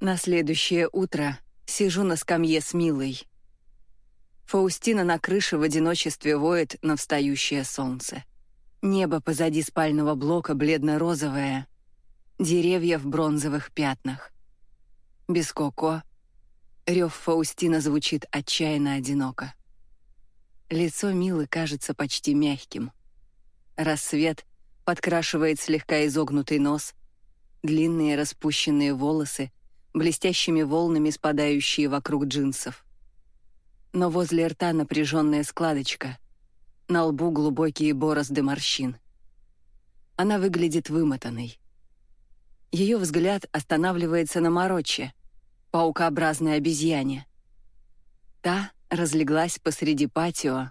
На следующее утро сижу на скамье с Милой. Фаустина на крыше в одиночестве воет на встающее солнце. Небо позади спального блока бледно-розовое, деревья в бронзовых пятнах. Без Коко рев Фаустина звучит отчаянно одиноко. Лицо Милы кажется почти мягким. Рассвет подкрашивает слегка изогнутый нос, длинные распущенные волосы, блестящими волнами спадающие вокруг джинсов. Но возле рта напряженная складочка, на лбу глубокие борозды морщин. Она выглядит вымотанной. Ее взгляд останавливается на Мороче, паукообразной обезьяне. Та разлеглась посреди патио,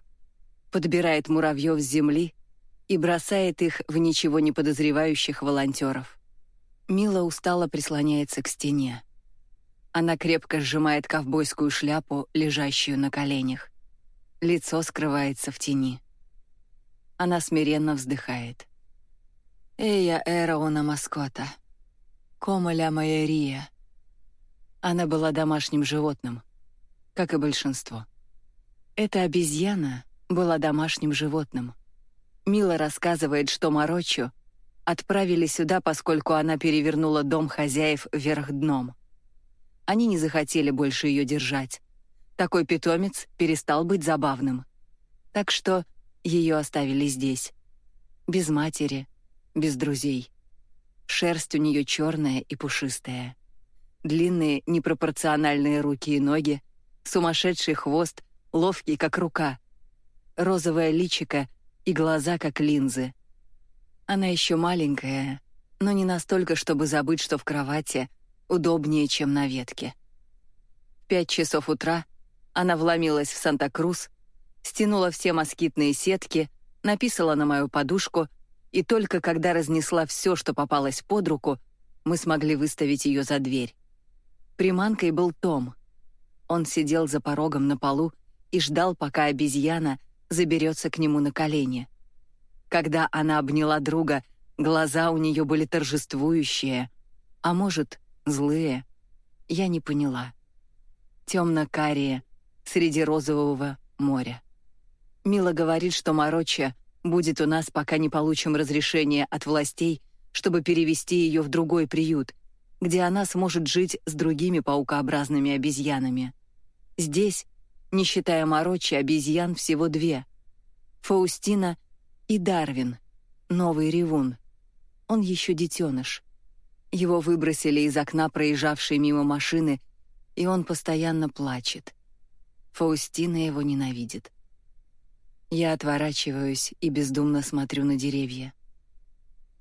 подбирает муравьев с земли и бросает их в ничего не подозревающих волонтеров. Мила устало прислоняется к стене. Она крепко сжимает ковбойскую шляпу, лежащую на коленях. Лицо скрывается в тени. Она смиренно вздыхает. «Эя эра она маскота. Кома ля майерия». Она была домашним животным, как и большинство. Эта обезьяна была домашним животным. Мила рассказывает, что Морочу отправили сюда, поскольку она перевернула дом хозяев вверх дном. Они не захотели больше ее держать. Такой питомец перестал быть забавным. Так что ее оставили здесь. Без матери, без друзей. Шерсть у нее черная и пушистая. Длинные, непропорциональные руки и ноги, сумасшедший хвост, ловкий, как рука. Розовое личико и глаза, как линзы. Она еще маленькая, но не настолько, чтобы забыть, что в кровати удобнее, чем на ветке. В пять часов утра она вломилась в Санта-Крус, стянула все москитные сетки, написала на мою подушку, и только когда разнесла все, что попалось под руку, мы смогли выставить ее за дверь. Приманкой был Том. Он сидел за порогом на полу и ждал, пока обезьяна заберется к нему на колени. Когда она обняла друга, глаза у нее были торжествующие, а может, злые. Я не поняла. Темно-карие, среди розового моря. Мила говорит, что Мороча будет у нас, пока не получим разрешение от властей, чтобы перевести ее в другой приют, где она сможет жить с другими паукообразными обезьянами. Здесь, не считая Морочи, обезьян всего две. Фаустина и Дарвин, новый ревун. Он еще детеныш. Его выбросили из окна проезжавшей мимо машины, и он постоянно плачет. Фаустина его ненавидит. Я отворачиваюсь и бездумно смотрю на деревья.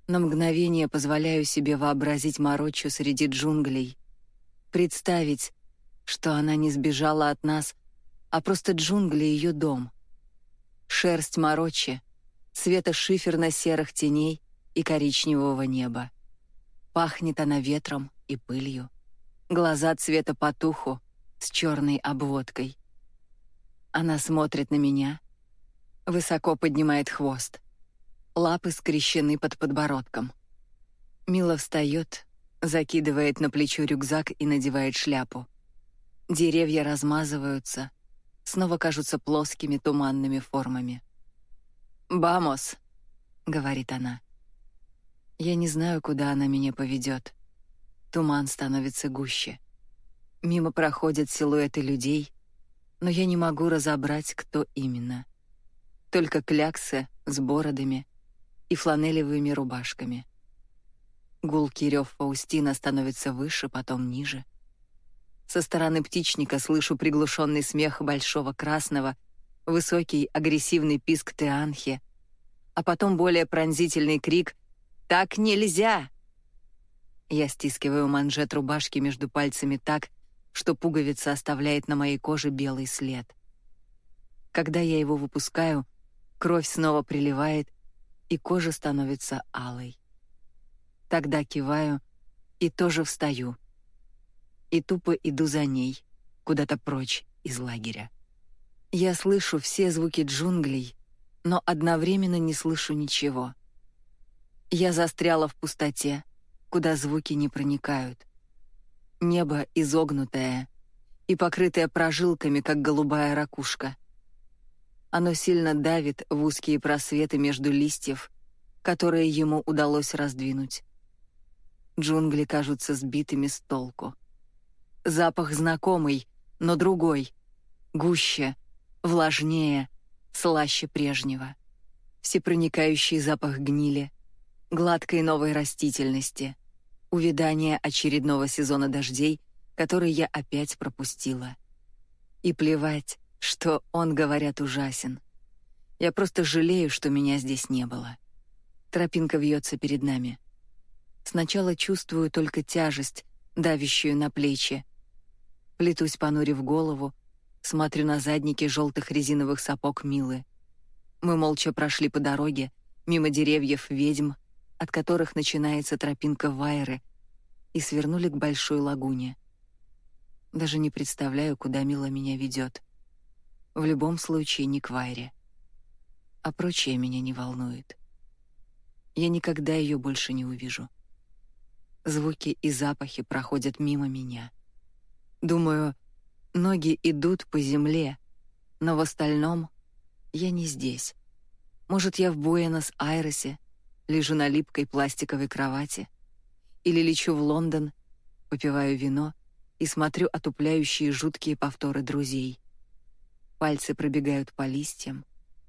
На мгновение позволяю себе вообразить Морочу среди джунглей, представить, что она не сбежала от нас, а просто джунгли — ее дом. Шерсть Морочи, цвета шиферно-серых теней и коричневого неба. Пахнет она ветром и пылью. Глаза цвета потуху с черной обводкой. Она смотрит на меня, высоко поднимает хвост. Лапы скрещены под подбородком. Мила встает, закидывает на плечо рюкзак и надевает шляпу. Деревья размазываются, снова кажутся плоскими туманными формами. «Бамос», — говорит она. Я не знаю, куда она меня поведет. Туман становится гуще. Мимо проходят силуэты людей, но я не могу разобрать, кто именно. Только кляксы с бородами и фланелевыми рубашками. Гулкий рев Фаустина становится выше, потом ниже. Со стороны птичника слышу приглушенный смех большого красного, высокий агрессивный писк Теанхи, а потом более пронзительный крик — так нельзя!» Я стискиваю манжет рубашки между пальцами так, что пуговица оставляет на моей коже белый след. Когда я его выпускаю, кровь снова приливает, и кожа становится алой. Тогда киваю и тоже встаю. И тупо иду за ней, куда-то прочь из лагеря. Я слышу все звуки джунглей, но одновременно не слышу ничего. Я застряла в пустоте, куда звуки не проникают. Небо изогнутое и покрытое прожилками, как голубая ракушка. Оно сильно давит в узкие просветы между листьев, которые ему удалось раздвинуть. Джунгли кажутся сбитыми с толку. Запах знакомый, но другой, гуще, влажнее, слаще прежнего. Всепроникающий запах гнили, гладкой новой растительности, увядание очередного сезона дождей, который я опять пропустила. И плевать, что он, говорят, ужасен. Я просто жалею, что меня здесь не было. Тропинка вьется перед нами. Сначала чувствую только тяжесть, давящую на плечи. Плетусь, понурив голову, смотрю на задники желтых резиновых сапог Милы. Мы молча прошли по дороге, мимо деревьев ведьм, от которых начинается тропинка Вайры, и свернули к большой лагуне. Даже не представляю, куда Мила меня ведет. В любом случае не к Вайре. А прочее меня не волнует. Я никогда ее больше не увижу. Звуки и запахи проходят мимо меня. Думаю, ноги идут по земле, но в остальном я не здесь. Может, я в Буэнос-Айресе, лежу на липкой пластиковой кровати, или лечу в Лондон, попиваю вино и смотрю отупляющие жуткие повторы друзей. Пальцы пробегают по листьям,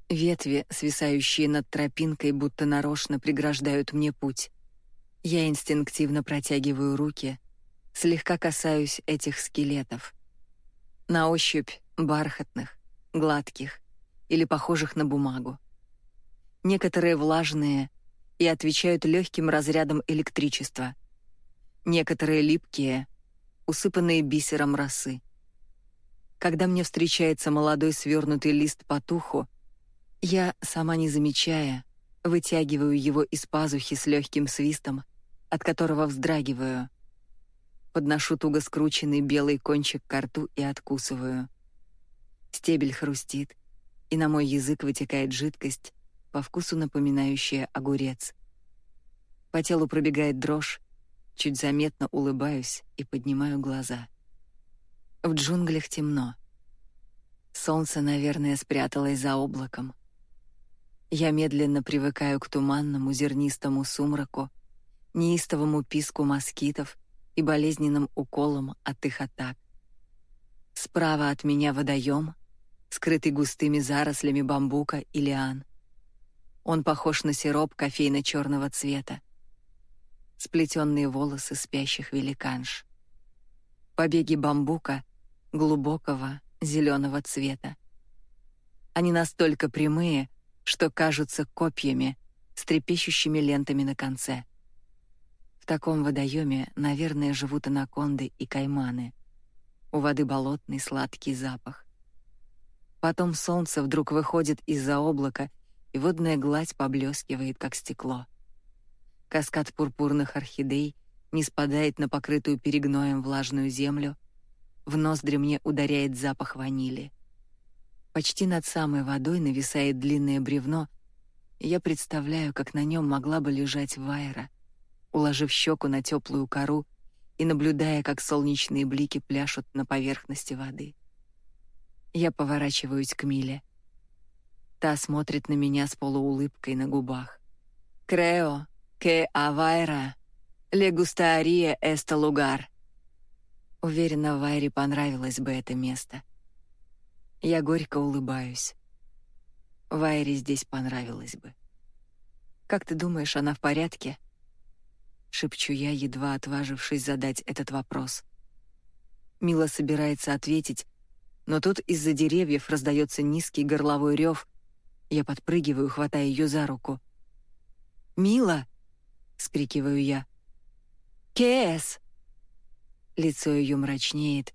ветви, свисающие над тропинкой, будто нарочно преграждают мне путь. Я инстинктивно протягиваю руки, слегка касаюсь этих скелетов. На ощупь бархатных, гладких или похожих на бумагу. Некоторые влажные и отвечают легким разрядом электричества. Некоторые липкие, усыпанные бисером росы. Когда мне встречается молодой свернутый лист потуху, я, сама не замечая, вытягиваю его из пазухи с легким свистом, от которого вздрагиваю. Подношу туго скрученный белый кончик к рту и откусываю. Стебель хрустит, и на мой язык вытекает жидкость, по вкусу напоминающая огурец. По телу пробегает дрожь, чуть заметно улыбаюсь и поднимаю глаза. В джунглях темно. Солнце, наверное, спряталось за облаком. Я медленно привыкаю к туманному зернистому сумраку, неистовому писку москитов и болезненным уколам от их атак. Справа от меня водоем, скрытый густыми зарослями бамбука и лиан. Он похож на сироп кофейно-черного цвета. Сплетенные волосы спящих великанш. Побеги бамбука глубокого зеленого цвета. Они настолько прямые, что кажутся копьями с трепещущими лентами на конце. В таком водоеме, наверное, живут анаконды и кайманы. У воды болотный сладкий запах. Потом солнце вдруг выходит из-за облака, и водная гладь поблескивает, как стекло. Каскад пурпурных орхидей не спадает на покрытую перегноем влажную землю, в ноздри мне ударяет запах ванили. Почти над самой водой нависает длинное бревно, я представляю, как на нем могла бы лежать Вайра, уложив щеку на теплую кору и наблюдая, как солнечные блики пляшут на поверхности воды. Я поворачиваюсь к Миле. Та смотрит на меня с полуулыбкой на губах. «Крео, ке авайра, ле густаария эста лугар». Уверена, Вайре понравилось бы это место. Я горько улыбаюсь. Вайре здесь понравилось бы. «Как ты думаешь, она в порядке?» Шепчу я, едва отважившись задать этот вопрос. Мила собирается ответить, но тут из-за деревьев раздается низкий горловой рев. Я подпрыгиваю, хватая ее за руку. «Мила!» — скрикиваю я. «Кэс!» Лицо ее мрачнеет,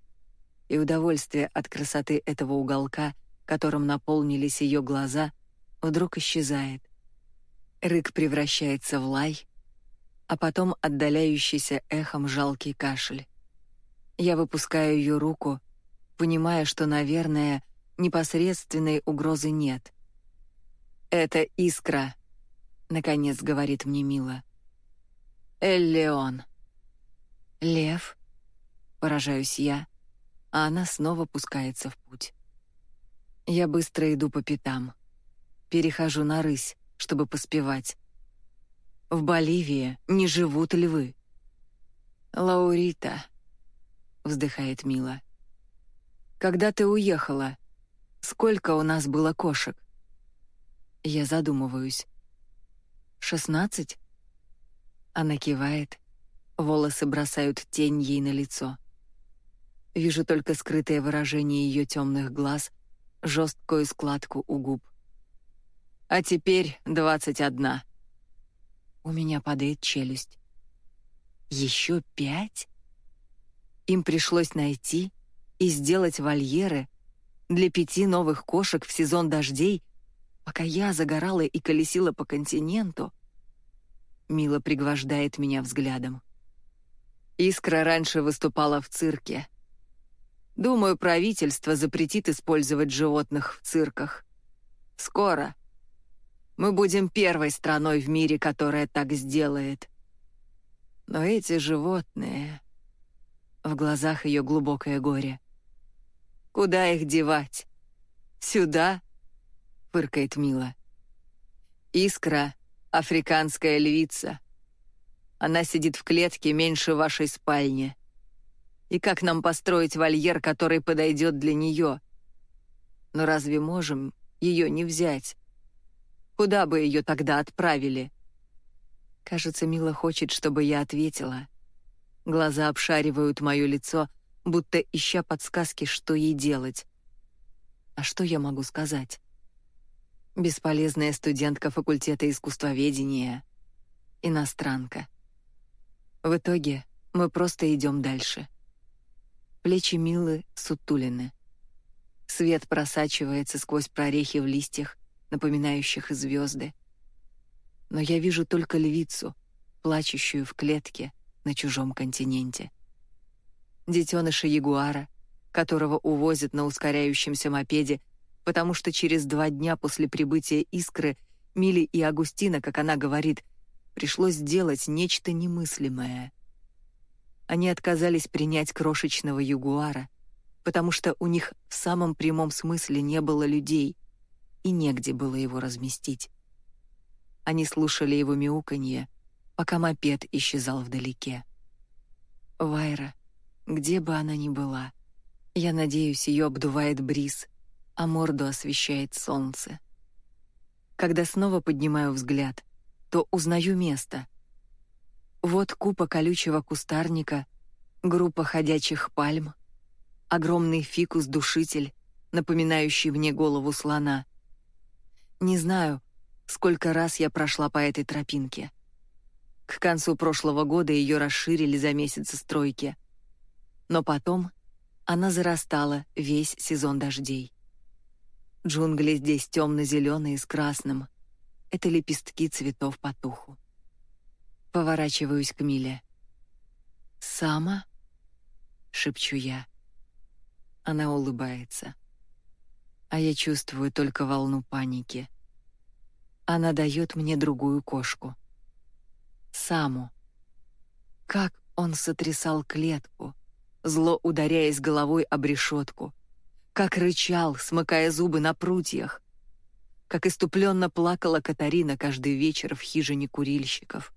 и удовольствие от красоты этого уголка, которым наполнились ее глаза, вдруг исчезает. Рык превращается в лай, а потом отдаляющийся эхом жалкий кашель. Я выпускаю ее руку — понимая, что, наверное, непосредственной угрозы нет. «Это искра», — наконец говорит мне Мила. «Эль-Леон». «Лев?» Поражаюсь я, а она снова пускается в путь. Я быстро иду по пятам. Перехожу на рысь, чтобы поспевать. В Боливии не живут львы. «Лаурита», — вздыхает Мила. «Когда ты уехала, сколько у нас было кошек?» Я задумываюсь. «Шестнадцать?» Она кивает, волосы бросают тень ей на лицо. Вижу только скрытое выражение ее темных глаз, жесткую складку у губ. «А теперь двадцать одна». У меня падает челюсть. Еще пять? Им пришлось найти и сделать вольеры для пяти новых кошек в сезон дождей, пока я загорала и колесила по континенту. Мила пригвождает меня взглядом. Искра раньше выступала в цирке. Думаю, правительство запретит использовать животных в цирках. Скоро. Мы будем первой страной в мире, которая так сделает. Но эти животные... В глазах ее глубокое горе. Куда их девать? Сюда? Фыркает Мила. Искра — африканская львица. Она сидит в клетке меньше вашей спальни. И как нам построить вольер, который подойдет для нее? Но разве можем ее не взять? Куда бы ее тогда отправили? Кажется, Мила хочет, чтобы я ответила. Глаза обшаривают мое лицо, будто ища подсказки, что ей делать. А что я могу сказать? Бесполезная студентка факультета искусствоведения. Иностранка. В итоге мы просто идем дальше. Плечи Милы сутулины. Свет просачивается сквозь прорехи в листьях, напоминающих звезды но я вижу только львицу, плачущую в клетке на чужом континенте. Детеныша ягуара, которого увозят на ускоряющемся мопеде, потому что через два дня после прибытия искры Мили и Агустина, как она говорит, пришлось сделать нечто немыслимое. Они отказались принять крошечного ягуара, потому что у них в самом прямом смысле не было людей, и негде было его разместить. Они слушали его мяуканье, пока мопед исчезал вдалеке. Вайра, где бы она ни была, я надеюсь, ее обдувает бриз, а морду освещает солнце. Когда снова поднимаю взгляд, то узнаю место. Вот купа колючего кустарника, группа ходячих пальм, огромный фикус-душитель, напоминающий мне голову слона. Не знаю, сколько раз я прошла по этой тропинке. К концу прошлого года ее расширили за месяцы стройки. Но потом она зарастала весь сезон дождей. Джунгли здесь темно-зеленые с красным. Это лепестки цветов потуху. Поворачиваюсь к Миле. «Сама?» — шепчу я. Она улыбается. А я чувствую только волну паники. Она дает мне другую кошку. Саму. Как он сотрясал клетку, зло ударяясь головой об решетку. Как рычал, смыкая зубы на прутьях. Как иступленно плакала Катарина каждый вечер в хижине курильщиков.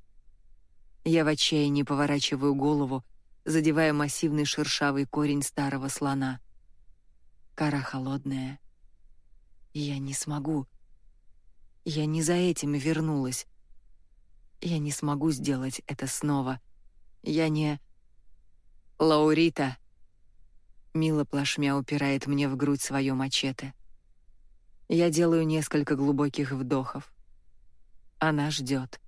Я в отчаянии поворачиваю голову, задевая массивный шершавый корень старого слона. Кора холодная. Я не смогу, я не за этим вернулась. Я не смогу сделать это снова. Я не... Лаурита. Мила плашмя упирает мне в грудь свое мачете. Я делаю несколько глубоких вдохов. Она ждет.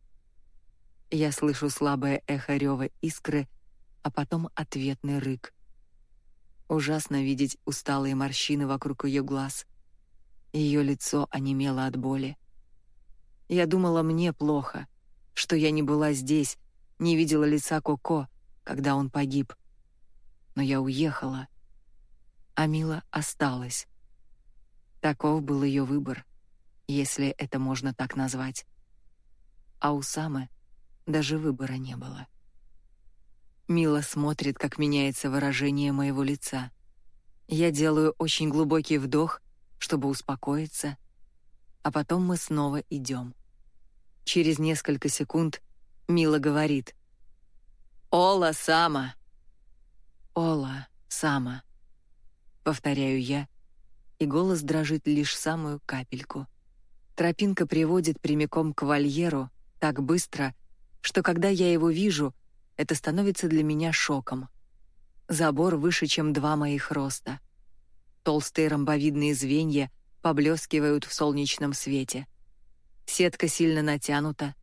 Я слышу слабое эхо рева искры, а потом ответный рык. Ужасно видеть усталые морщины вокруг ее глаз. Ее лицо онемело от боли. Я думала, мне плохо, что я не была здесь, не видела лица Коко, когда он погиб. Но я уехала, а Мила осталась. Таков был ее выбор, если это можно так назвать. А у Самы даже выбора не было. Мила смотрит, как меняется выражение моего лица. Я делаю очень глубокий вдох, чтобы успокоиться, а потом мы снова идем. Через несколько секунд Мила говорит. «Ола Сама!» «Ола Сама!» Повторяю я, и голос дрожит лишь самую капельку. Тропинка приводит прямиком к вольеру так быстро, что когда я его вижу, это становится для меня шоком. Забор выше, чем два моих роста. Толстые ромбовидные звенья поблескивают в солнечном свете. Сетка сильно натянута,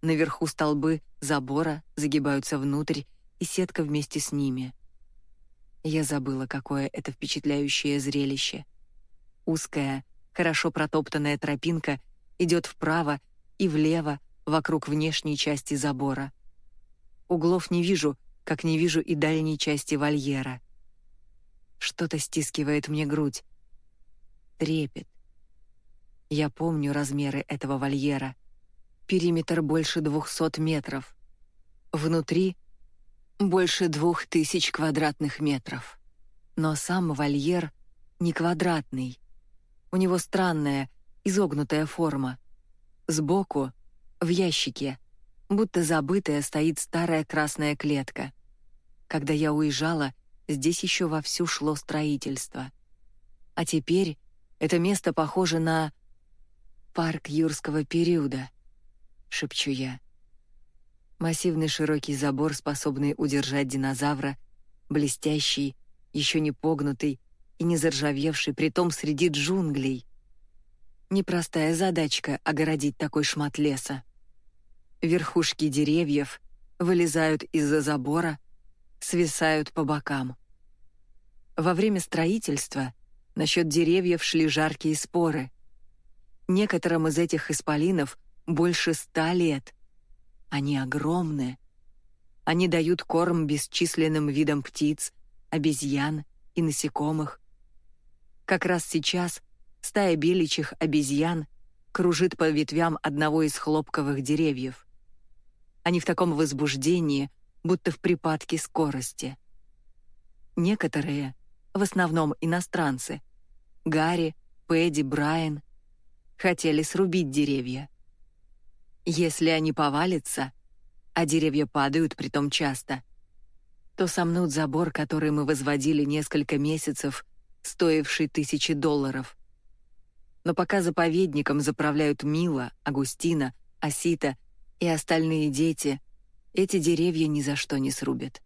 наверху столбы забора загибаются внутрь, и сетка вместе с ними. Я забыла, какое это впечатляющее зрелище. Узкая, хорошо протоптанная тропинка идет вправо и влево вокруг внешней части забора. Углов не вижу, как не вижу и дальней части вольера. Что-то стискивает мне грудь. Трепет. Я помню размеры этого вольера. Периметр больше двухсот метров. Внутри больше двух тысяч квадратных метров. Но сам вольер не квадратный. У него странная, изогнутая форма. Сбоку, в ящике, будто забытая стоит старая красная клетка. Когда я уезжала, здесь еще вовсю шло строительство. А теперь это место похоже на парк юрского периода, шепчу я. Массивный широкий забор, способный удержать динозавра, блестящий, еще не погнутый и не заржавевший, притом среди джунглей. Непростая задачка — огородить такой шмат леса. Верхушки деревьев вылезают из-за забора, свисают по бокам. Во время строительства насчет деревьев шли жаркие споры. Некоторым из этих исполинов больше ста лет — они огромны. Они дают корм бесчисленным видам птиц, обезьян и насекомых. Как раз сейчас стая беличьих обезьян кружит по ветвям одного из хлопковых деревьев. Они в таком возбуждении, будто в припадке скорости. Некоторые, в основном иностранцы, Гарри, Пэдди, Брайан, хотели срубить деревья. Если они повалятся, а деревья падают притом часто, то сомнут забор, который мы возводили несколько месяцев, стоивший тысячи долларов. Но пока заповедником заправляют Мила, Агустина, Асита и остальные дети, эти деревья ни за что не срубят.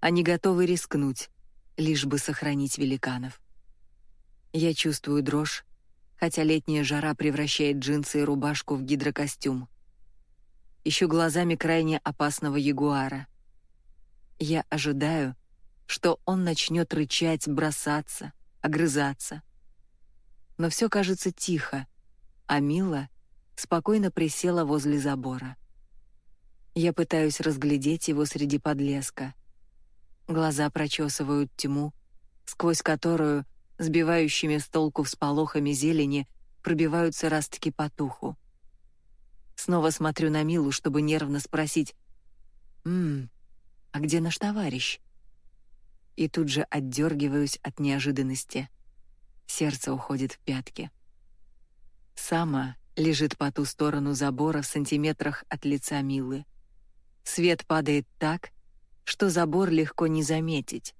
Они готовы рискнуть, лишь бы сохранить великанов. Я чувствую дрожь, хотя летняя жара превращает джинсы и рубашку в гидрокостюм. Ищу глазами крайне опасного ягуара. Я ожидаю, что он начнет рычать, бросаться, огрызаться. Но все кажется тихо, а Мила спокойно присела возле забора. Я пытаюсь разглядеть его среди подлеска. Глаза прочесывают тьму, сквозь которую сбивающими с толку всполохами зелени, пробиваются ростки потуху. Снова смотрю на Милу, чтобы нервно спросить «Ммм, а где наш товарищ?» И тут же отдергиваюсь от неожиданности. Сердце уходит в пятки. Сама лежит по ту сторону забора в сантиметрах от лица Милы. Свет падает так, что забор легко не заметить.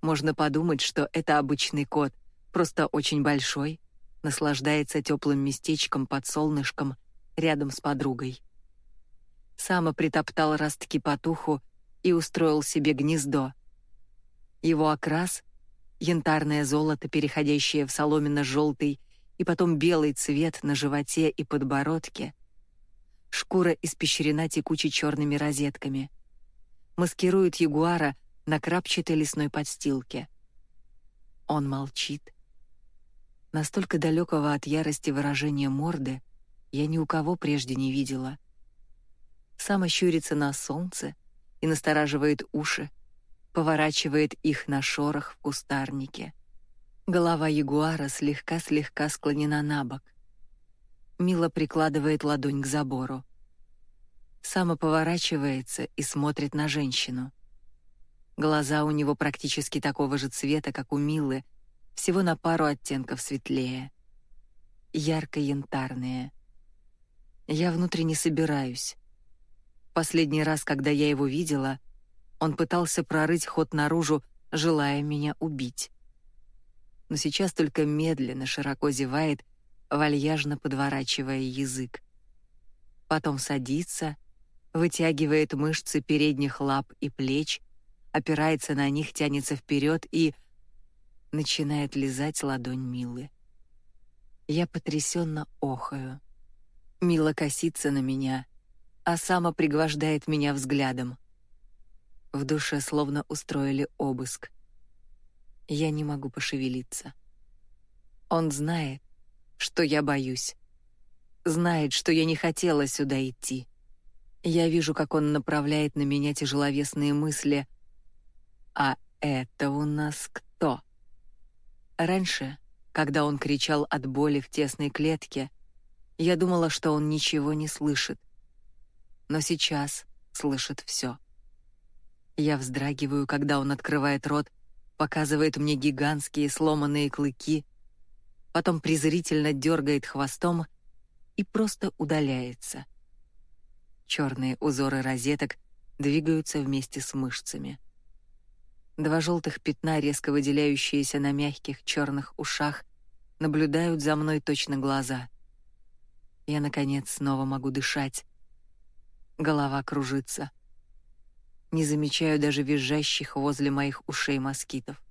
Можно подумать, что это обычный кот, просто очень большой, наслаждается теплым местечком под солнышком рядом с подругой. Сама притоптал ростки потуху и устроил себе гнездо. Его окрас — янтарное золото, переходящее в соломенно-желтый и потом белый цвет на животе и подбородке. Шкура испещрена текучей черными розетками. Маскирует ягуара — на крапчатой лесной подстилке. Он молчит. Настолько далекого от ярости выражения морды я ни у кого прежде не видела. Сам ощурится на солнце и настораживает уши, поворачивает их на шорох в кустарнике. Голова ягуара слегка-слегка склонена на бок. Мила прикладывает ладонь к забору. Сама поворачивается и смотрит на женщину. Глаза у него практически такого же цвета, как у Милы, всего на пару оттенков светлее. Ярко-янтарные. Я внутренне собираюсь. Последний раз, когда я его видела, он пытался прорыть ход наружу, желая меня убить. Но сейчас только медленно, широко зевает, вальяжно подворачивая язык. Потом садится, вытягивает мышцы передних лап и плеч, опирается на них, тянется вперед и начинает лизать ладонь Милы. Я потрясенно охаю. Мила косится на меня, а сама пригвождает меня взглядом. В душе словно устроили обыск. Я не могу пошевелиться. Он знает, что я боюсь. Знает, что я не хотела сюда идти. Я вижу, как он направляет на меня тяжеловесные мысли. А это у нас кто? Раньше, когда он кричал от боли в тесной клетке, я думала, что он ничего не слышит. Но сейчас слышит все. Я вздрагиваю, когда он открывает рот, показывает мне гигантские сломанные клыки, потом презрительно дергает хвостом и просто удаляется. Черные узоры розеток двигаются вместе с мышцами. Два желтых пятна, резко выделяющиеся на мягких черных ушах, наблюдают за мной точно глаза. Я, наконец, снова могу дышать. Голова кружится. Не замечаю даже визжащих возле моих ушей москитов.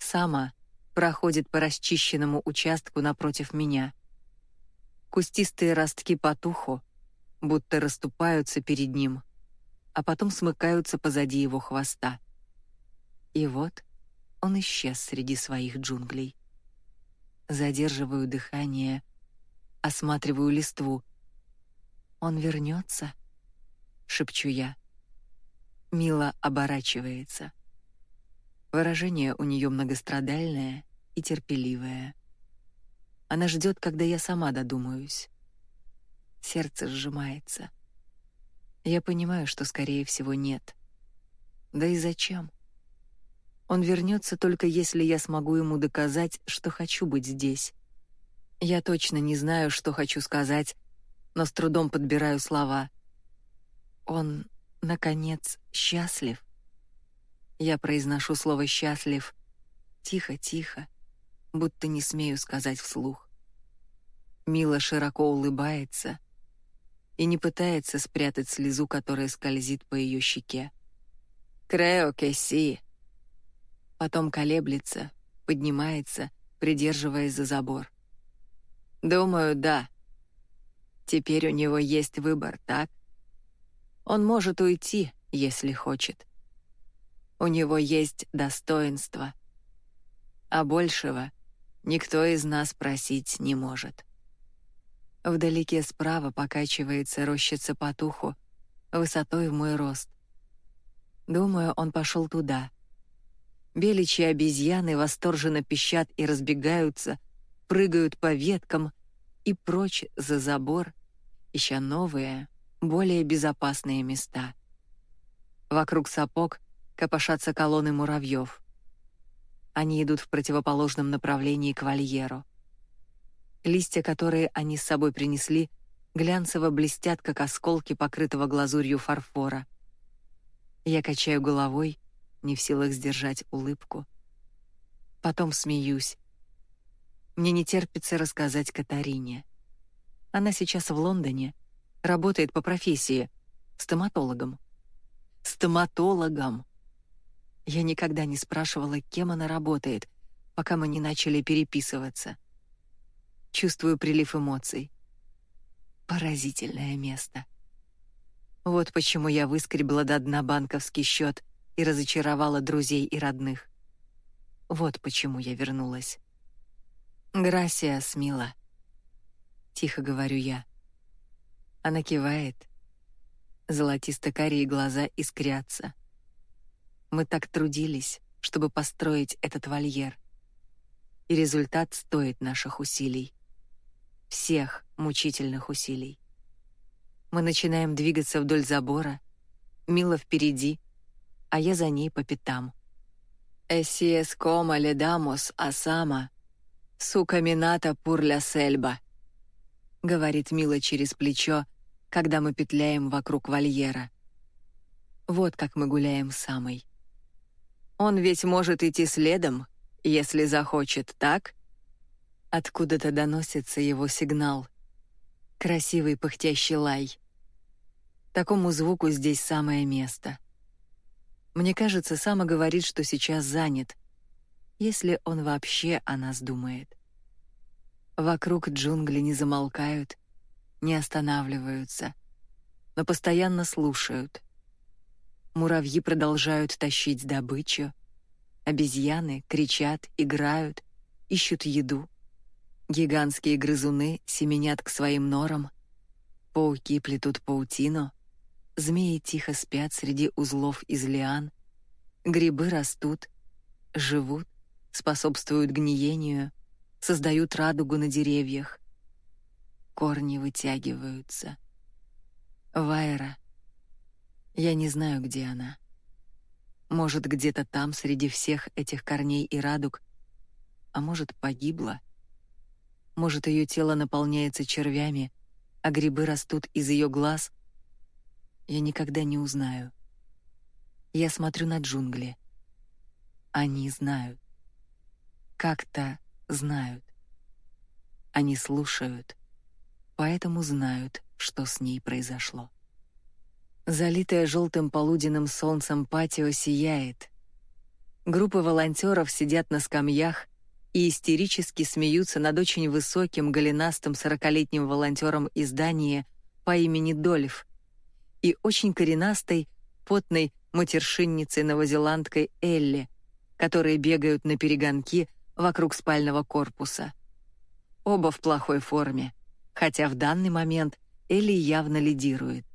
Сама проходит по расчищенному участку напротив меня. Кустистые ростки потуху, будто расступаются перед ним, а потом смыкаются позади его хвоста. И вот он исчез среди своих джунглей. Задерживаю дыхание, осматриваю листву. Он вернется, шепчу я. Мила оборачивается. Выражение у нее многострадальное и терпеливое. Она ждет, когда я сама додумаюсь. Сердце сжимается. Я понимаю, что скорее всего нет. Да и зачем? Он вернется только если я смогу ему доказать, что хочу быть здесь. Я точно не знаю, что хочу сказать, но с трудом подбираю слова. Он, наконец, счастлив. Я произношу слово «счастлив» тихо-тихо, будто не смею сказать вслух. Мила широко улыбается и не пытается спрятать слезу, которая скользит по ее щеке. «Крео си», потом колеблется, поднимается, придерживаясь за забор. Думаю, да. Теперь у него есть выбор, так? Он может уйти, если хочет. У него есть достоинство. А большего никто из нас просить не может. Вдалеке справа покачивается рощица потуху, высотой в мой рост. Думаю, он пошел туда — Беличьи обезьяны восторженно пищат и разбегаются, прыгают по веткам и прочь за забор, ища новые, более безопасные места. Вокруг сапог копошатся колонны муравьев. Они идут в противоположном направлении к вольеру. Листья, которые они с собой принесли, глянцево блестят, как осколки покрытого глазурью фарфора. Я качаю головой не в силах сдержать улыбку. Потом смеюсь. Мне не терпится рассказать Катарине. Она сейчас в Лондоне, работает по профессии стоматологом. Стоматологом. Я никогда не спрашивала, кем она работает, пока мы не начали переписываться. Чувствую прилив эмоций. Поразительное место. Вот почему я выскребла до дна банковский счет и разочаровала друзей и родных. Вот почему я вернулась. «Грасиас, мила», — тихо говорю я. Она кивает. Золотисто-карие глаза искрятся. Мы так трудились, чтобы построить этот вольер. И результат стоит наших усилий. Всех мучительных усилий. Мы начинаем двигаться вдоль забора, Мила впереди, а я за ней по пятам. «Эсиес кома ледамос асама, сука мината пурля сельба», — говорит Мила через плечо, когда мы петляем вокруг вольера. Вот как мы гуляем с самой. Он ведь может идти следом, если захочет, так? Откуда-то доносится его сигнал. Красивый пыхтящий лай. Такому звуку здесь самое место. Мне кажется, Сама говорит, что сейчас занят, если он вообще о нас думает. Вокруг джунгли не замолкают, не останавливаются, но постоянно слушают. Муравьи продолжают тащить добычу. Обезьяны кричат, играют, ищут еду. Гигантские грызуны семенят к своим норам. Пауки плетут паутину. Змеи тихо спят среди узлов из лиан. Грибы растут, живут, способствуют гниению, создают радугу на деревьях. Корни вытягиваются. Вайра. Я не знаю, где она. Может, где-то там, среди всех этих корней и радуг, а может, погибла. Может, ее тело наполняется червями, а грибы растут из ее глаз. Я никогда не узнаю. Я смотрю на джунгли. Они знают. Как-то знают. Они слушают, поэтому знают, что с ней произошло. Залитое желтым полуденным солнцем патио сияет. Группы волонтеров сидят на скамьях и истерически смеются над очень высоким голенастым сорокалетним волонтером издания по имени Дольф и очень коренастой, потной матершинницей новозеландкой Элли, которые бегают на перегонки вокруг спального корпуса. Оба в плохой форме, хотя в данный момент Элли явно лидирует.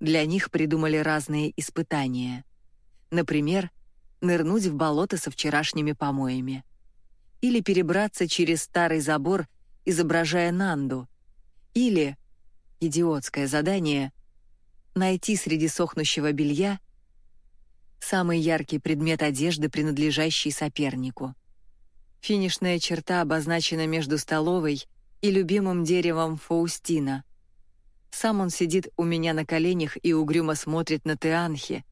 Для них придумали разные испытания. Например, нырнуть в болото со вчерашними помоями. Или перебраться через старый забор, изображая Нанду. Или, идиотское задание, найти среди сохнущего белья самый яркий предмет одежды, принадлежащий сопернику. Финишная черта обозначена между столовой и любимым деревом Фаустина, сам он сидит у меня на коленях и угрюмо смотрит на Теанхи,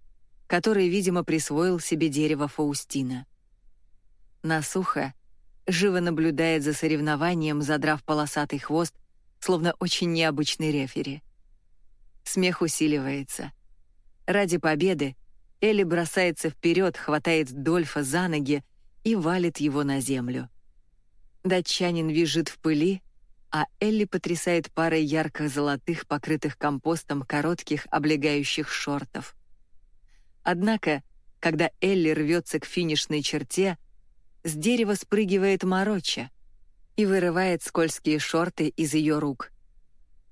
который, видимо, присвоил себе дерево Фаустина. Насуха живо наблюдает за соревнованием, задрав полосатый хвост, словно очень необычный рефери. Смех усиливается. Ради победы Элли бросается вперед, хватает Дольфа за ноги и валит его на землю. Датчанин визжит в пыли, а Элли потрясает парой ярко-золотых, покрытых компостом коротких облегающих шортов. Однако, когда Элли рвется к финишной черте, с дерева спрыгивает Мороча и вырывает скользкие шорты из ее рук.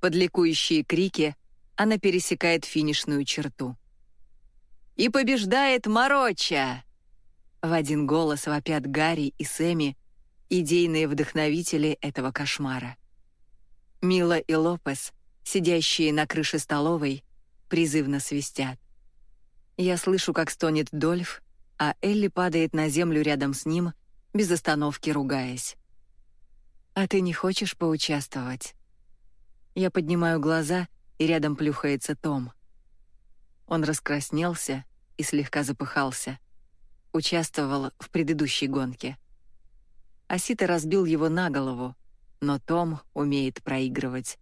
Под ликующие крики она пересекает финишную черту. «И побеждает Мороча!» В один голос вопят Гарри и Сэмми, идейные вдохновители этого кошмара. Мила и Лопес, сидящие на крыше столовой, призывно свистят. Я слышу, как стонет Дольф, а Элли падает на землю рядом с ним, без остановки ругаясь. «А ты не хочешь поучаствовать?» Я поднимаю глаза, и рядом плюхается Том. Он раскраснелся и слегка запыхался. Участвовал в предыдущей гонке. Асита разбил его на голову, но Том умеет проигрывать.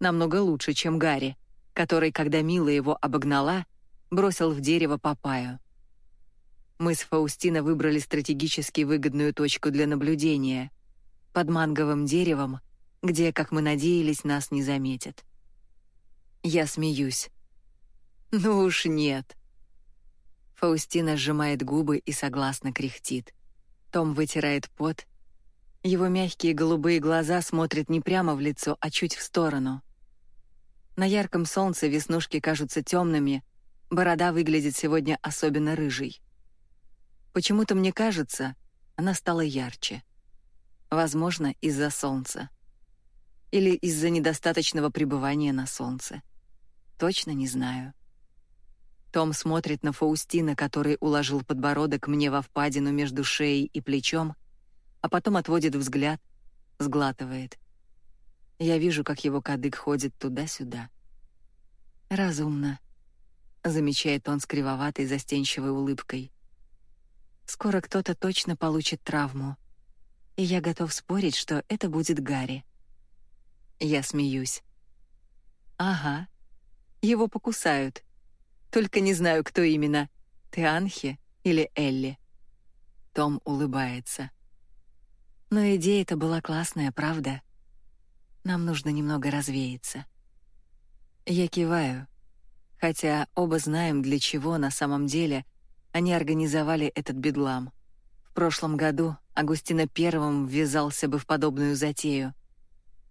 Намного лучше, чем Гарри, который, когда Мила его обогнала, бросил в дерево папаю. Мы с Фаустино выбрали стратегически выгодную точку для наблюдения — под манговым деревом, где, как мы надеялись, нас не заметят. Я смеюсь. «Ну уж нет». Фаустина сжимает губы и согласно кряхтит. Том вытирает пот его мягкие голубые глаза смотрят не прямо в лицо, а чуть в сторону. На ярком солнце веснушки кажутся темными, борода выглядит сегодня особенно рыжей. Почему-то мне кажется, она стала ярче. Возможно, из-за солнца. Или из-за недостаточного пребывания на солнце. Точно не знаю. Том смотрит на Фаустина, который уложил подбородок мне во впадину между шеей и плечом, а потом отводит взгляд, сглатывает. Я вижу, как его кадык ходит туда-сюда. «Разумно», — замечает он с кривоватой застенчивой улыбкой. «Скоро кто-то точно получит травму, и я готов спорить, что это будет Гарри». Я смеюсь. «Ага, его покусают», только не знаю, кто именно. Ты Анхи или Элли?» Том улыбается. Но идея-то была классная, правда? Нам нужно немного развеяться. Я киваю, хотя оба знаем, для чего на самом деле они организовали этот бедлам. В прошлом году Агустина первым ввязался бы в подобную затею.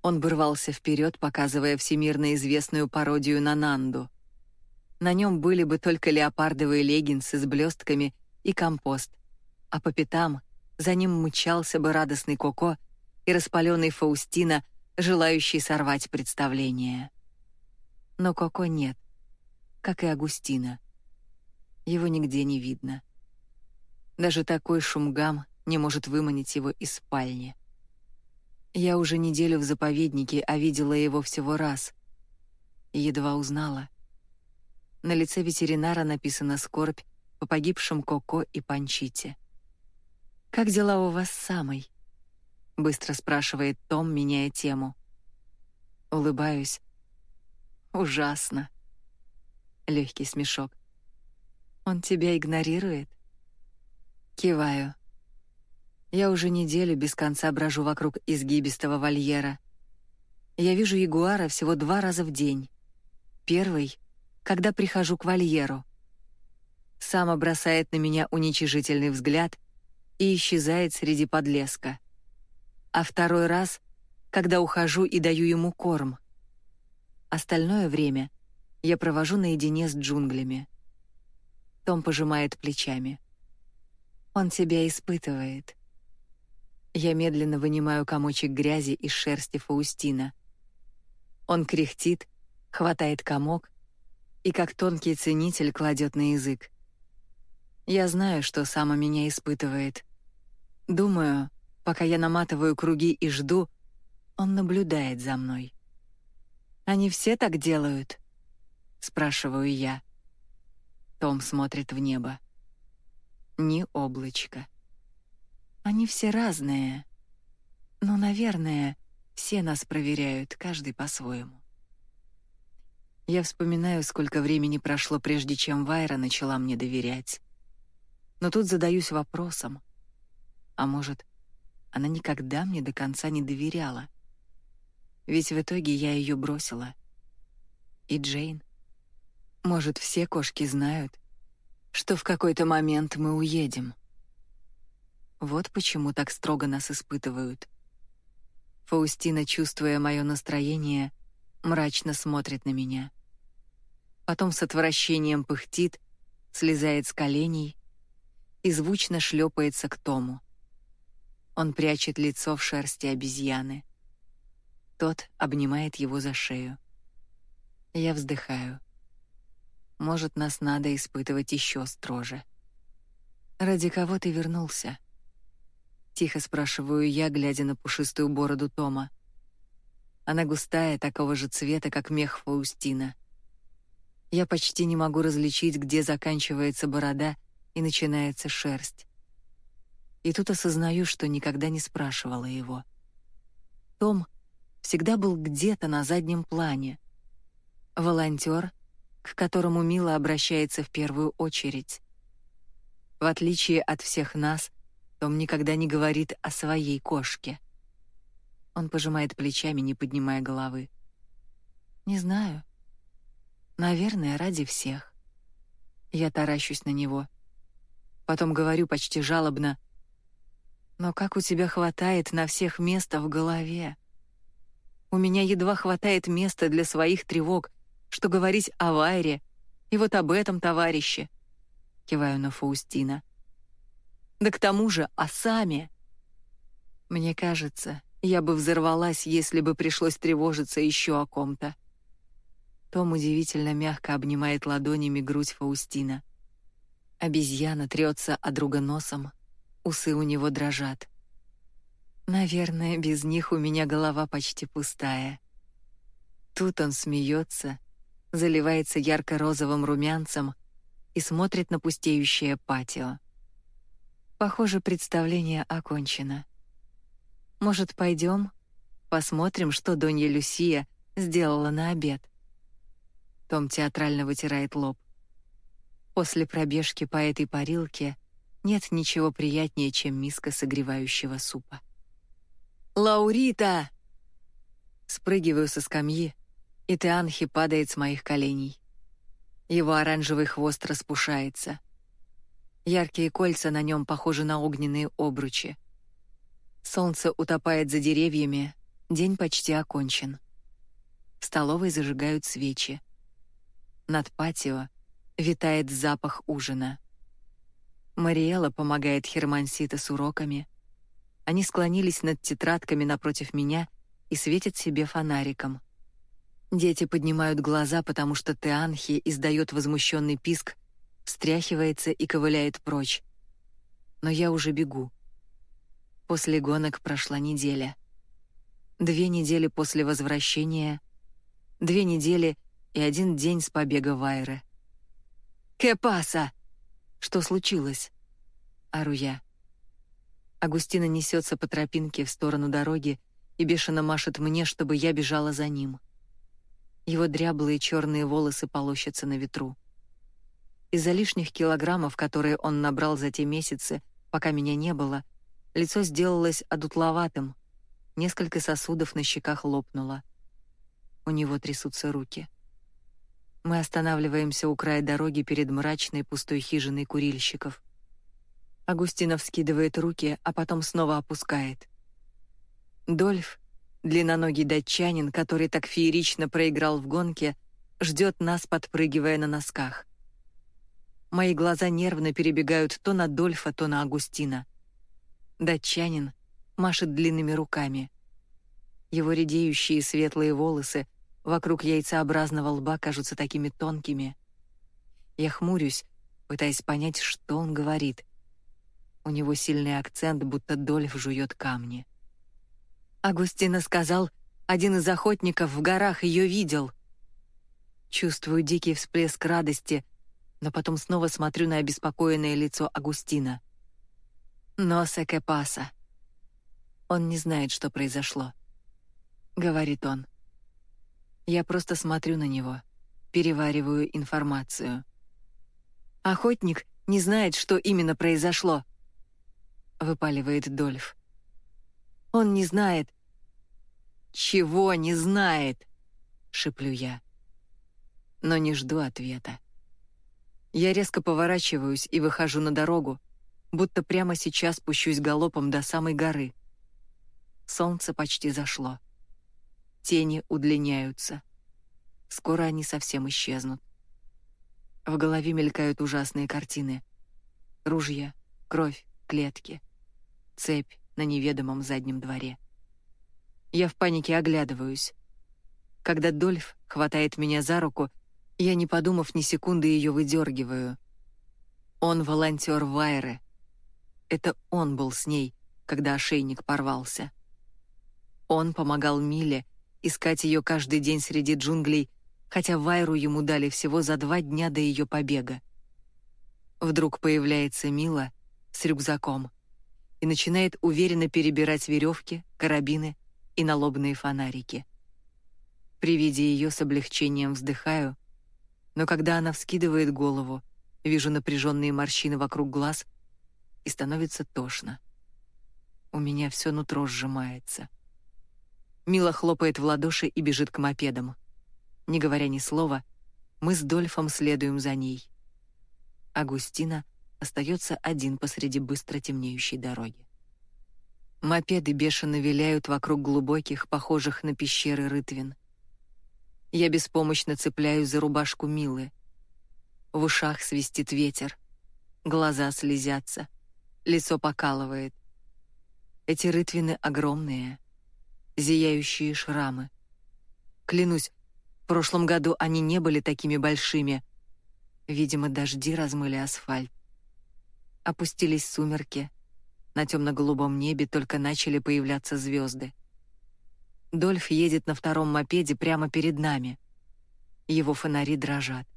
Он бы рвался вперед, показывая всемирно известную пародию на Нанду — на нем были бы только леопардовые леггинсы с блестками и компост, а по пятам за ним мчался бы радостный Коко и распаленный Фаустина, желающий сорвать представление. Но Коко нет, как и Агустина. Его нигде не видно. Даже такой шумгам не может выманить его из спальни. Я уже неделю в заповеднике, а видела его всего раз. Едва узнала — на лице ветеринара написана скорбь по погибшим Коко и Панчите. «Как дела у вас самой?» — быстро спрашивает Том, меняя тему. Улыбаюсь. «Ужасно». Легкий смешок. «Он тебя игнорирует?» Киваю. Я уже неделю без конца брожу вокруг изгибистого вольера. Я вижу ягуара всего два раза в день. Первый когда прихожу к вольеру. Сама бросает на меня уничижительный взгляд и исчезает среди подлеска. А второй раз, когда ухожу и даю ему корм. Остальное время я провожу наедине с джунглями. Том пожимает плечами. Он тебя испытывает. Я медленно вынимаю комочек грязи из шерсти Фаустина. Он кряхтит, хватает комок и как тонкий ценитель кладет на язык. Я знаю, что сама меня испытывает. Думаю, пока я наматываю круги и жду, он наблюдает за мной. «Они все так делают?» — спрашиваю я. Том смотрит в небо. Ни облачко. Они все разные. Но, наверное, все нас проверяют, каждый по-своему. Я вспоминаю, сколько времени прошло, прежде чем Вайра начала мне доверять. Но тут задаюсь вопросом. А может, она никогда мне до конца не доверяла? Ведь в итоге я ее бросила. И Джейн. Может, все кошки знают, что в какой-то момент мы уедем. Вот почему так строго нас испытывают. Фаустина, чувствуя мое настроение, мрачно смотрит на меня потом с отвращением пыхтит, слезает с коленей и звучно шлепается к Тому. Он прячет лицо в шерсти обезьяны. Тот обнимает его за шею. Я вздыхаю. Может, нас надо испытывать еще строже. «Ради кого ты вернулся?» Тихо спрашиваю я, глядя на пушистую бороду Тома. Она густая, такого же цвета, как мех Фаустина — я почти не могу различить, где заканчивается борода и начинается шерсть. И тут осознаю, что никогда не спрашивала его. Том всегда был где-то на заднем плане. Волонтер, к которому Мила обращается в первую очередь. В отличие от всех нас, том никогда не говорит о своей кошке. Он пожимает плечами, не поднимая головы. «Не знаю. Наверное, ради всех. Я таращусь на него. Потом говорю почти жалобно. Но как у тебя хватает на всех места в голове? У меня едва хватает места для своих тревог, что говорить о Вайре и вот об этом товарище. Киваю на Фаустина. Да к тому же о Саме. Мне кажется, Я бы взорвалась, если бы пришлось тревожиться еще о ком-то. Том удивительно мягко обнимает ладонями грудь Фаустина. Обезьяна трется о друга носом, усы у него дрожат. Наверное, без них у меня голова почти пустая. Тут он смеется, заливается ярко-розовым румянцем и смотрит на пустеющее патио. Похоже, представление окончено. Может, пойдем? Посмотрим, что Донья Люсия сделала на обед. Том театрально вытирает лоб. После пробежки по этой парилке нет ничего приятнее, чем миска согревающего супа. «Лаурита!» Спрыгиваю со скамьи, и Теанхи падает с моих коленей. Его оранжевый хвост распушается. Яркие кольца на нем похожи на огненные обручи. Солнце утопает за деревьями, день почти окончен. В столовой зажигают свечи. Над патио витает запах ужина. Мариэла помогает Хермансита с уроками. Они склонились над тетрадками напротив меня и светят себе фонариком. Дети поднимают глаза, потому что Теанхи издает возмущенный писк, встряхивается и ковыляет прочь. Но я уже бегу. После гонок прошла неделя. Две недели после возвращения, две недели и один день с побега Вайры. «Кепаса!» «Что случилось?» Ору я. Агустина несется по тропинке в сторону дороги и бешено машет мне, чтобы я бежала за ним. Его дряблые черные волосы полощутся на ветру. Из-за лишних килограммов, которые он набрал за те месяцы, пока меня не было, — Лицо сделалось одутловатым, несколько сосудов на щеках лопнуло. У него трясутся руки. Мы останавливаемся у края дороги перед мрачной пустой хижиной курильщиков. Агустинов скидывает руки, а потом снова опускает. Дольф, длинноногий датчанин, который так феерично проиграл в гонке, ждет нас, подпрыгивая на носках. Мои глаза нервно перебегают то на Дольфа, то на Агустина — Датчанин машет длинными руками. Его редеющие светлые волосы вокруг яйцеобразного лба кажутся такими тонкими. Я хмурюсь, пытаясь понять, что он говорит. У него сильный акцент, будто Дольф жует камни. Агустина сказал, один из охотников в горах ее видел. Чувствую дикий всплеск радости, но потом снова смотрю на обеспокоенное лицо Агустина. Но que pasa. Он не знает, что произошло. Говорит он. Я просто смотрю на него, перевариваю информацию. Охотник не знает, что именно произошло. Выпаливает Дольф. Он не знает. Чего не знает? Шиплю я. Но не жду ответа. Я резко поворачиваюсь и выхожу на дорогу, будто прямо сейчас пущусь галопом до самой горы. Солнце почти зашло. Тени удлиняются. Скоро они совсем исчезнут. В голове мелькают ужасные картины. Ружья, кровь, клетки, цепь на неведомом заднем дворе. Я в панике оглядываюсь. Когда Дольф хватает меня за руку, я, не подумав ни секунды, ее выдергиваю. Он волонтер Вайры, это он был с ней, когда ошейник порвался. Он помогал Миле искать ее каждый день среди джунглей, хотя Вайру ему дали всего за два дня до ее побега. Вдруг появляется Мила с рюкзаком и начинает уверенно перебирать веревки, карабины и налобные фонарики. При виде ее с облегчением вздыхаю, но когда она вскидывает голову, вижу напряженные морщины вокруг глаз — и становится тошно. У меня все нутро сжимается. Мила хлопает в ладоши и бежит к мопедам. Не говоря ни слова, мы с Дольфом следуем за ней. Агустина остается один посреди быстро темнеющей дороги. Мопеды бешено виляют вокруг глубоких, похожих на пещеры рытвин. Я беспомощно цепляюсь за рубашку Милы. В ушах свистит ветер. Глаза слезятся лицо покалывает. Эти рытвины огромные, зияющие шрамы. Клянусь, в прошлом году они не были такими большими. Видимо, дожди размыли асфальт. Опустились сумерки. На темно-голубом небе только начали появляться звезды. Дольф едет на втором мопеде прямо перед нами. Его фонари дрожат.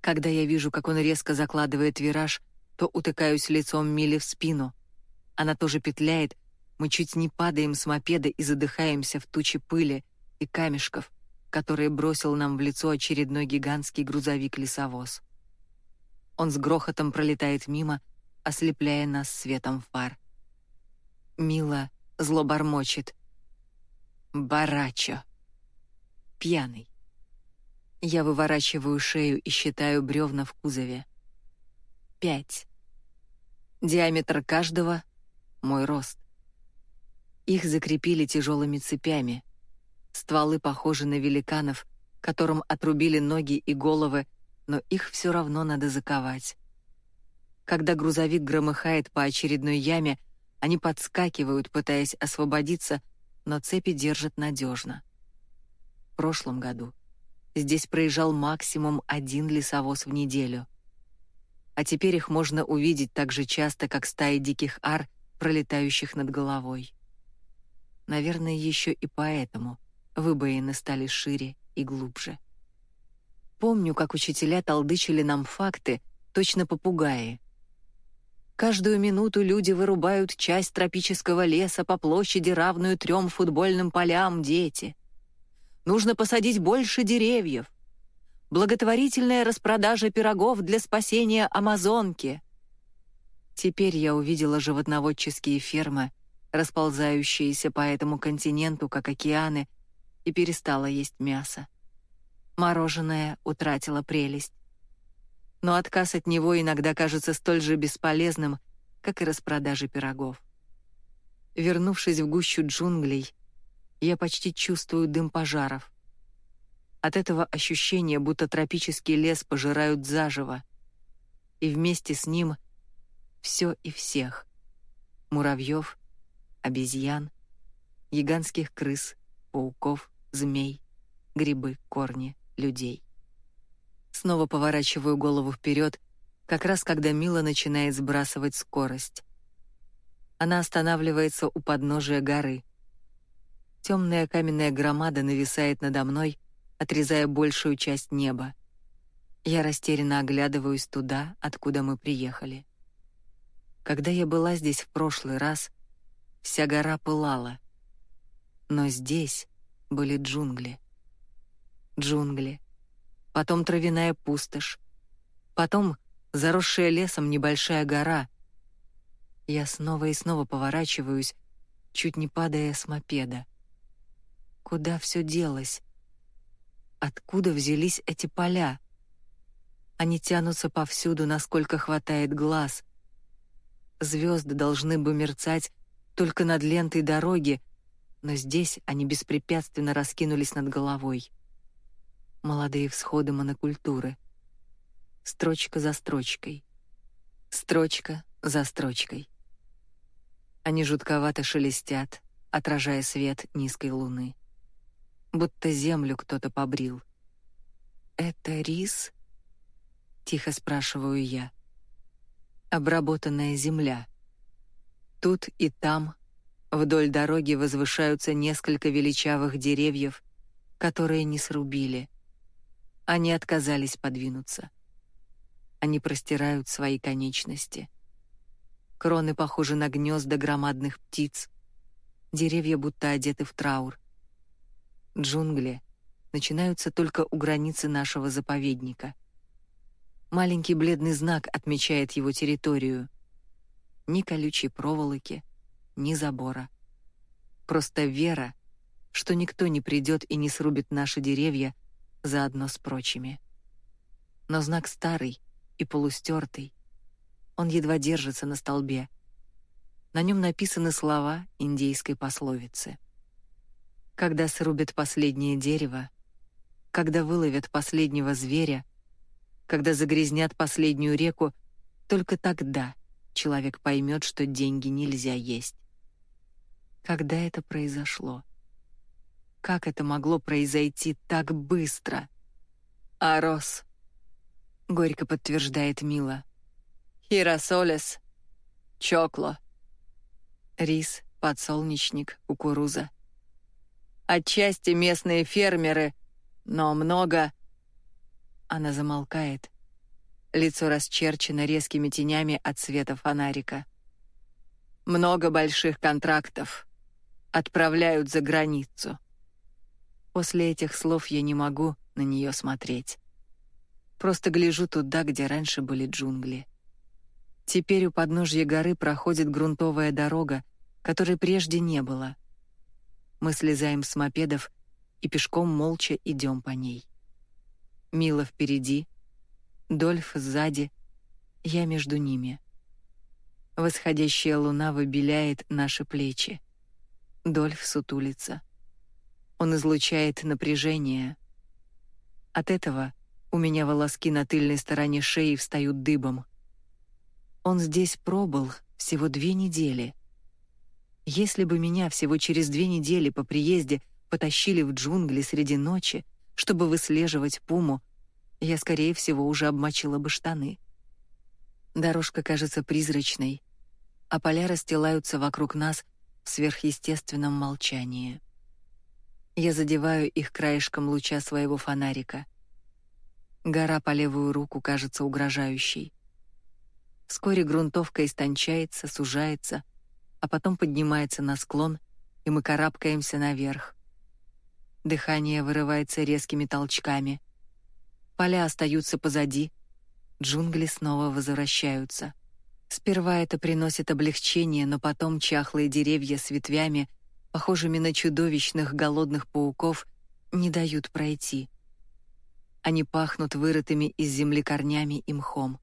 Когда я вижу, как он резко закладывает вираж, то утыкаюсь лицом Миле в спину. Она тоже петляет, мы чуть не падаем с мопеда и задыхаемся в туче пыли и камешков, которые бросил нам в лицо очередной гигантский грузовик-лесовоз. Он с грохотом пролетает мимо, ослепляя нас светом фар. Мила зло бормочет. Барачо. Пьяный. Я выворачиваю шею и считаю бревна в кузове. Пять. Диаметр каждого — мой рост. Их закрепили тяжелыми цепями. Стволы похожи на великанов, которым отрубили ноги и головы, но их все равно надо заковать. Когда грузовик громыхает по очередной яме, они подскакивают, пытаясь освободиться, но цепи держат надежно. В прошлом году здесь проезжал максимум один лесовоз в неделю. А теперь их можно увидеть так же часто, как стаи диких ар, пролетающих над головой. Наверное, еще и поэтому выбоины стали шире и глубже. Помню, как учителя толдычили нам факты, точно попугаи. Каждую минуту люди вырубают часть тропического леса по площади, равную трем футбольным полям, дети. Нужно посадить больше деревьев. Благотворительная распродажа пирогов для спасения Амазонки. Теперь я увидела животноводческие фермы, расползающиеся по этому континенту, как океаны, и перестала есть мясо. Мороженое утратило прелесть но отказ от него иногда кажется столь же бесполезным, как и распродажа пирогов. Вернувшись в гущу джунглей, я почти чувствую дым пожаров. От этого ощущения, будто тропический лес пожирают заживо, и вместе с ним все и всех — муравьев, обезьян, гигантских крыс, пауков, змей, грибы, корни, людей. Снова поворачиваю голову вперед, как раз когда Мила начинает сбрасывать скорость. Она останавливается у подножия горы. Темная каменная громада нависает надо мной, отрезая большую часть неба. Я растерянно оглядываюсь туда, откуда мы приехали. Когда я была здесь в прошлый раз, вся гора пылала. Но здесь были джунгли. Джунгли, потом травяная пустошь, потом заросшая лесом небольшая гора. Я снова и снова поворачиваюсь, чуть не падая с мопеда. Куда все делось? Откуда взялись эти поля? Они тянутся повсюду, насколько хватает глаз. Звезды должны бы мерцать только над лентой дороги, но здесь они беспрепятственно раскинулись над головой молодые всходы монокультуры. Строчка за строчкой. Строчка за строчкой. Они жутковато шелестят, отражая свет низкой луны. Будто землю кто-то побрил. «Это рис?» — тихо спрашиваю я. «Обработанная земля. Тут и там вдоль дороги возвышаются несколько величавых деревьев, которые не срубили — они отказались подвинуться. Они простирают свои конечности. Кроны похожи на гнезда громадных птиц. Деревья будто одеты в траур. Джунгли начинаются только у границы нашего заповедника. Маленький бледный знак отмечает его территорию. Ни колючей проволоки, ни забора. Просто вера, что никто не придет и не срубит наши деревья, заодно с прочими. Но знак старый и полустертый. Он едва держится на столбе. На нем написаны слова индейской пословицы. Когда срубят последнее дерево, когда выловят последнего зверя, когда загрязнят последнюю реку, только тогда человек поймет, что деньги нельзя есть. Когда это произошло? Как это могло произойти так быстро? «Арос», — горько подтверждает Мила. «Хиросолес, чокло». Рис, подсолнечник, кукуруза. Отчасти местные фермеры, но много... Она замолкает. Лицо расчерчено резкими тенями от света фонарика. Много больших контрактов. Отправляют за границу. После этих слов я не могу на нее смотреть. Просто гляжу туда, где раньше были джунгли. Теперь у подножья горы проходит грунтовая дорога, которой прежде не было. Мы слезаем с мопедов и пешком молча идем по ней. Мила впереди, Дольф сзади, я между ними. Восходящая луна выбеляет наши плечи. Дольф сутулится. Он излучает напряжение. От этого у меня волоски на тыльной стороне шеи встают дыбом. Он здесь пробыл всего две недели. Если бы меня всего через две недели по приезде потащили в джунгли среди ночи, чтобы выслеживать пуму, я, скорее всего, уже обмочила бы штаны. Дорожка кажется призрачной, а поля расстилаются вокруг нас в сверхъестественном молчании. Я задеваю их краешком луча своего фонарика. Гора по левую руку кажется угрожающей. Вскоре грунтовка истончается, сужается, а потом поднимается на склон, и мы карабкаемся наверх. Дыхание вырывается резкими толчками. Поля остаются позади, джунгли снова возвращаются. Сперва это приносит облегчение, но потом чахлые деревья с ветвями, похожими на чудовищных голодных пауков, не дают пройти. Они пахнут вырытыми из земли корнями и мхом.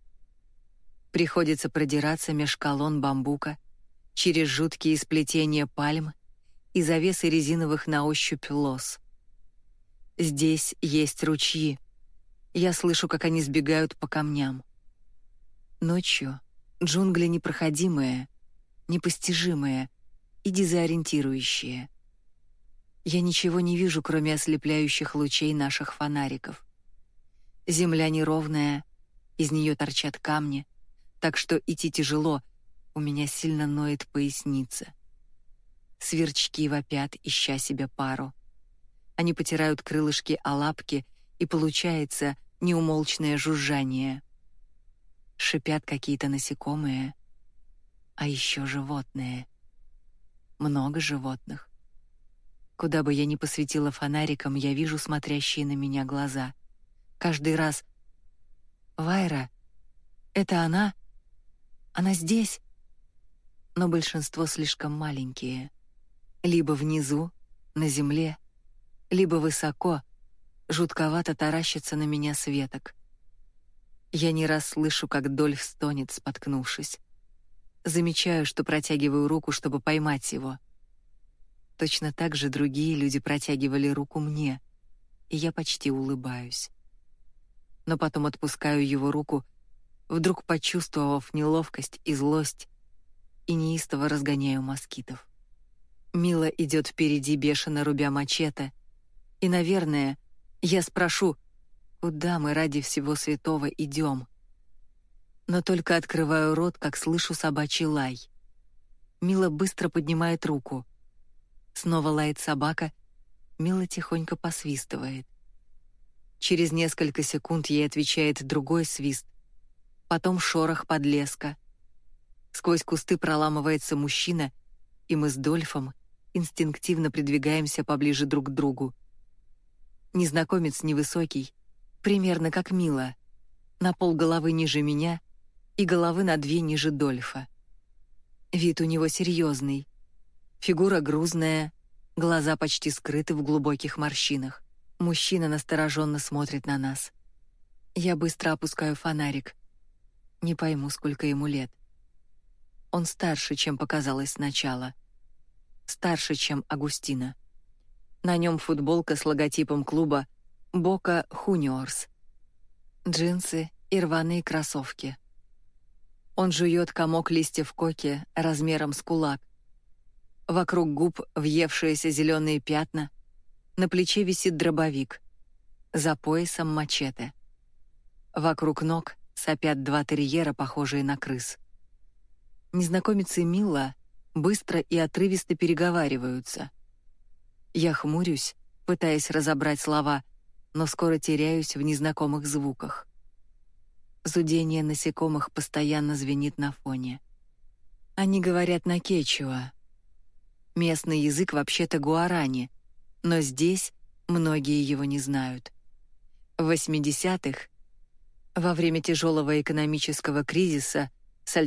Приходится продираться меж колонн бамбука, через жуткие сплетения пальм и завесы резиновых на ощупь лос. Здесь есть ручьи. Я слышу, как они сбегают по камням. Ночью джунгли непроходимые, непостижимые и дезориентирующие. Я ничего не вижу, кроме ослепляющих лучей наших фонариков. Земля неровная, из нее торчат камни, так что идти тяжело, у меня сильно ноет поясница. Сверчки вопят, ища себе пару. Они потирают крылышки о лапки, и получается неумолчное жужжание. Шипят какие-то насекомые, а еще животные. Много животных. Куда бы я ни посветила фонариком, я вижу смотрящие на меня глаза — каждый раз. «Вайра, это она? Она здесь?» Но большинство слишком маленькие. Либо внизу, на земле, либо высоко, жутковато таращится на меня светок. Я не раз слышу, как Дольф стонет, споткнувшись. Замечаю, что протягиваю руку, чтобы поймать его. Точно так же другие люди протягивали руку мне, и я почти улыбаюсь но потом отпускаю его руку, вдруг почувствовав неловкость и злость, и неистово разгоняю москитов. Мила идет впереди, бешено рубя мачете, и, наверное, я спрошу, куда мы ради всего святого идем. Но только открываю рот, как слышу собачий лай. Мила быстро поднимает руку. Снова лает собака, Мила тихонько посвистывает. Через несколько секунд ей отвечает другой свист, потом шорох подлеска. Сквозь кусты проламывается мужчина, и мы с Дольфом инстинктивно придвигаемся поближе друг к другу. Незнакомец невысокий, примерно как Мила, на пол головы ниже меня и головы на две ниже Дольфа. Вид у него серьезный, фигура грузная, глаза почти скрыты в глубоких морщинах. Мужчина настороженно смотрит на нас. Я быстро опускаю фонарик. Не пойму, сколько ему лет. Он старше, чем показалось сначала. Старше, чем Агустина. На нем футболка с логотипом клуба Бока Хуниорс. Джинсы и рваные кроссовки. Он жует комок листьев коки размером с кулак. Вокруг губ въевшиеся зеленые пятна — На плече висит дробовик. За поясом мачете. Вокруг ног сопят два терьера, похожие на крыс. Незнакомец и Мила быстро и отрывисто переговариваются. Я хмурюсь, пытаясь разобрать слова, но скоро теряюсь в незнакомых звуках. Зудение насекомых постоянно звенит на фоне. Они говорят на кечуа. Местный язык вообще-то гуарани, но здесь многие его не знают. В 80-х, во время тяжелого экономического кризиса с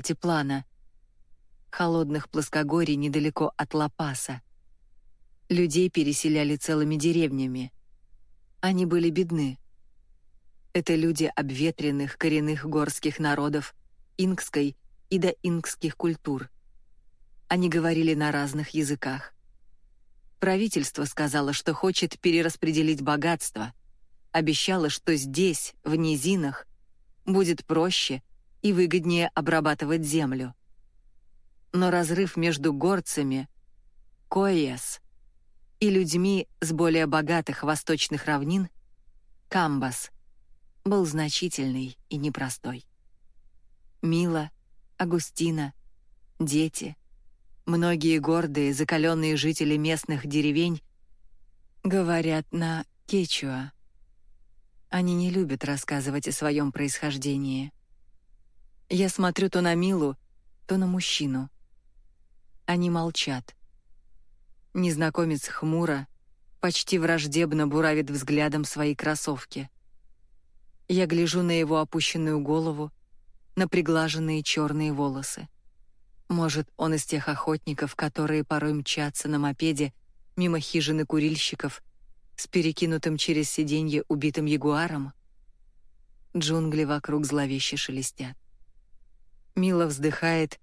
холодных плоскогорий недалеко от Ла-Паса, людей переселяли целыми деревнями. Они были бедны. Это люди обветренных коренных горских народов инкской и доинкских культур. Они говорили на разных языках. Правительство сказало, что хочет перераспределить богатство, обещало, что здесь, в низинах, будет проще и выгоднее обрабатывать землю. Но разрыв между горцами, Коэс, и людьми с более богатых восточных равнин, Камбас, был значительный и непростой. Мила, Агустина, дети, многие гордые, закаленные жители местных деревень говорят на кечуа. Они не любят рассказывать о своем происхождении. Я смотрю то на Милу, то на мужчину. Они молчат. Незнакомец хмуро, почти враждебно буравит взглядом свои кроссовки. Я гляжу на его опущенную голову, на приглаженные черные волосы. Может, он из тех охотников, которые порой мчатся на мопеде мимо хижины курильщиков с перекинутым через сиденье убитым ягуаром? Джунгли вокруг зловеще шелестят. Мила вздыхает,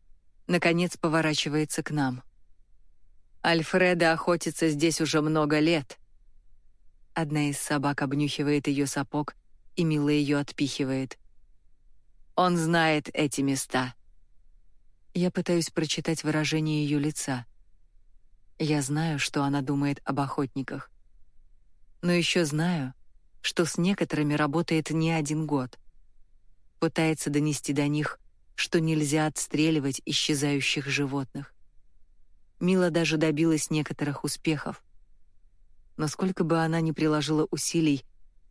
наконец поворачивается к нам. Альфреда охотится здесь уже много лет. Одна из собак обнюхивает ее сапог и Мила ее отпихивает. Он знает эти места. Я пытаюсь прочитать выражение ее лица. Я знаю, что она думает об охотниках. Но еще знаю, что с некоторыми работает не один год. Пытается донести до них, что нельзя отстреливать исчезающих животных. Мила даже добилась некоторых успехов. Но сколько бы она ни приложила усилий,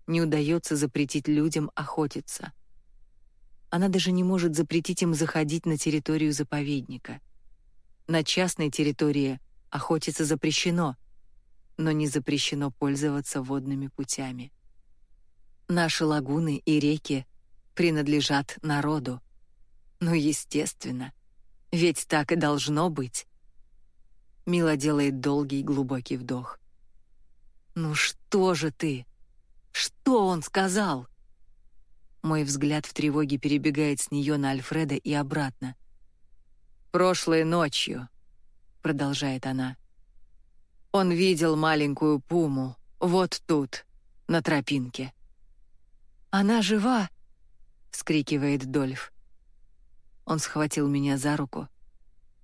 не удается запретить людям охотиться. Она даже не может запретить им заходить на территорию заповедника. На частной территории охотиться запрещено, но не запрещено пользоваться водными путями. Наши лагуны и реки принадлежат народу. Ну, естественно, ведь так и должно быть. Мила делает долгий глубокий вдох. «Ну что же ты?» Что он сказал? Мой взгляд в тревоге перебегает с нее на Альфреда и обратно. «Прошлой ночью», — продолжает она, — «он видел маленькую пуму вот тут, на тропинке». «Она жива!» — вскрикивает Дольф. Он схватил меня за руку.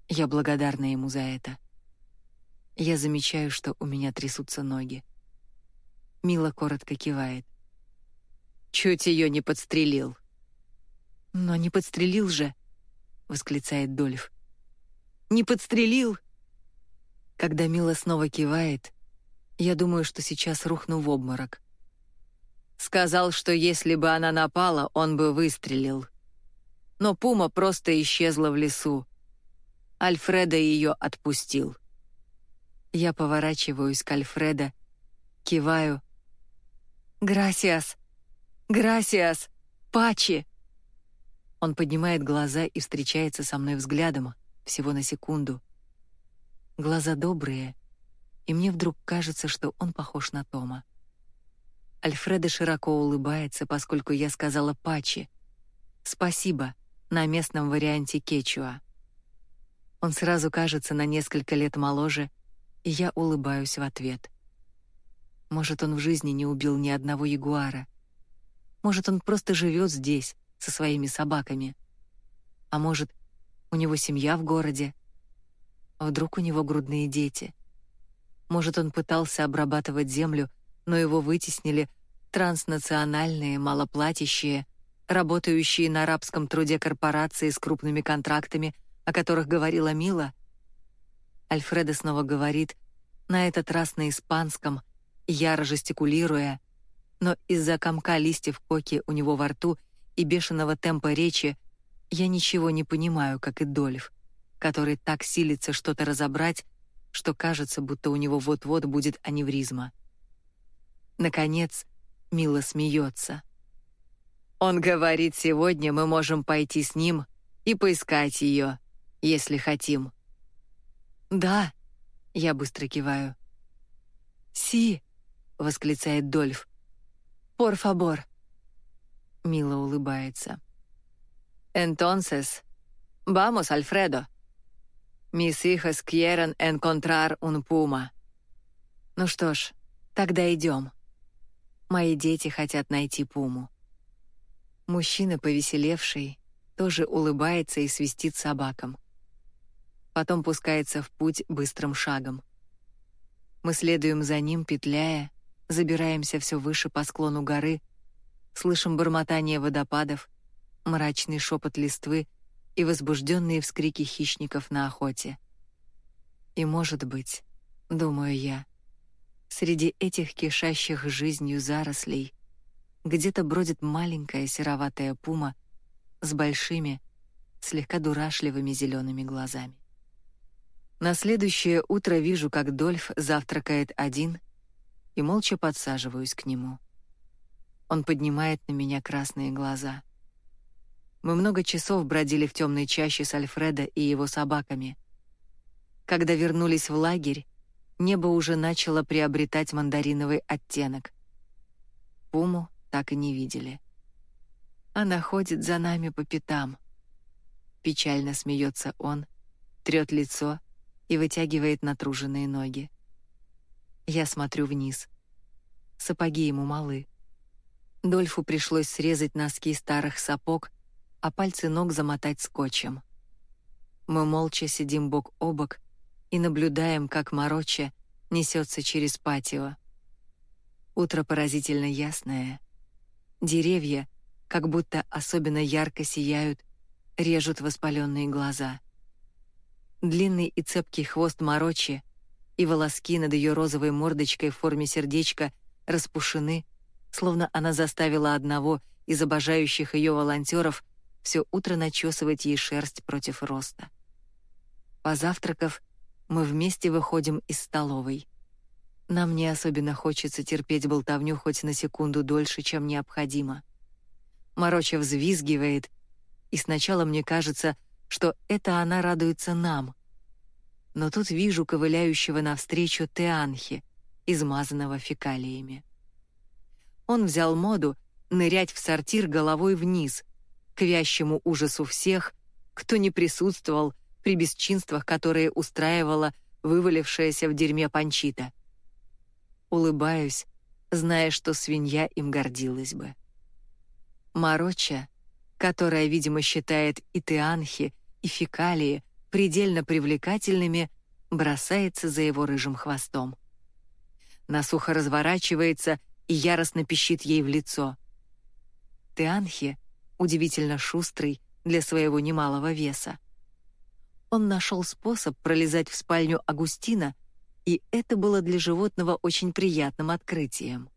Я благодарна ему за это. Я замечаю, что у меня трясутся ноги. Мила коротко кивает. Чуть ее не подстрелил. Но не подстрелил же, восклицает Дольф. Не подстрелил. Когда Мила снова кивает, я думаю, что сейчас рухну в обморок. Сказал, что если бы она напала, он бы выстрелил. Но пума просто исчезла в лесу. Альфреда ее отпустил. Я поворачиваюсь к Альфреда, киваю, «Грасиас! Грасиас! Пачи!» Он поднимает глаза и встречается со мной взглядом, всего на секунду. Глаза добрые, и мне вдруг кажется, что он похож на Тома. Альфреда широко улыбается, поскольку я сказала «пачи». «Спасибо» на местном варианте кечуа. Он сразу кажется на несколько лет моложе, и я улыбаюсь в ответ — может, он в жизни не убил ни одного ягуара. Может, он просто живет здесь, со своими собаками. А может, у него семья в городе. Вдруг у него грудные дети. Может, он пытался обрабатывать землю, но его вытеснили транснациональные, малоплатящие, работающие на арабском труде корпорации с крупными контрактами, о которых говорила Мила. Альфредо снова говорит, на этот раз на испанском, яро жестикулируя, но из-за комка листьев коки у него во рту и бешеного темпа речи я ничего не понимаю, как и Дольф, который так силится что-то разобрать, что кажется, будто у него вот-вот будет аневризма. Наконец, Мила смеется. Он говорит, сегодня мы можем пойти с ним и поискать ее, если хотим. Да, я быстро киваю. Си, восклицает Дольф. Favor. Мила улыбается. Entonces, vamos, Альфредо. Mis hijas quieren encontrar un puma. Ну что ж, тогда идем. Мои дети хотят найти пуму. Мужчина, повеселевший, тоже улыбается и свистит собакам. Потом пускается в путь быстрым шагом. Мы следуем за ним, петляя, забираемся все выше по склону горы, слышим бормотание водопадов, мрачный шепот листвы и возбужденные вскрики хищников на охоте. И, может быть, думаю я, среди этих кишащих жизнью зарослей где-то бродит маленькая сероватая пума с большими, слегка дурашливыми зелеными глазами. На следующее утро вижу, как Дольф завтракает один, и молча подсаживаюсь к нему. Он поднимает на меня красные глаза. Мы много часов бродили в темной чаще с Альфредо и его собаками. Когда вернулись в лагерь, небо уже начало приобретать мандариновый оттенок. Пуму так и не видели. Она ходит за нами по пятам. Печально смеется он, трет лицо и вытягивает натруженные ноги. Я смотрю вниз. Сапоги ему малы. Дольфу пришлось срезать носки старых сапог, а пальцы ног замотать скотчем. Мы молча сидим бок о бок и наблюдаем, как Мароча несется через патио. Утро поразительно ясное. Деревья, как будто особенно ярко сияют, режут воспаленные глаза. Длинный и цепкий хвост Марочи и волоски над ее розовой мордочкой в форме сердечка распушены, словно она заставила одного из обожающих ее волонтеров все утро начесывать ей шерсть против роста. Позавтракав, мы вместе выходим из столовой. Нам не особенно хочется терпеть болтовню хоть на секунду дольше, чем необходимо. Мороча взвизгивает, и сначала мне кажется, что это она радуется нам. Но тут вижу ковыляющего навстречу Теанхи, измазанного фекалиями. Он взял моду нырять в сортир головой вниз, к вящему ужасу всех, кто не присутствовал при бесчинствах, которые устраивала вывалившаяся в дерьме Панчита улыбаюсь, зная, что свинья им гордилась бы. Мароча, которая, видимо, считает и теанхи, и фекалии предельно привлекательными, бросается за его рыжим хвостом. Насухо разворачивается и яростно пищит ей в лицо. Теанхи удивительно шустрый для своего немалого веса. Он нашел способ пролезать в спальню Агустина — и это было для животного очень приятным открытием.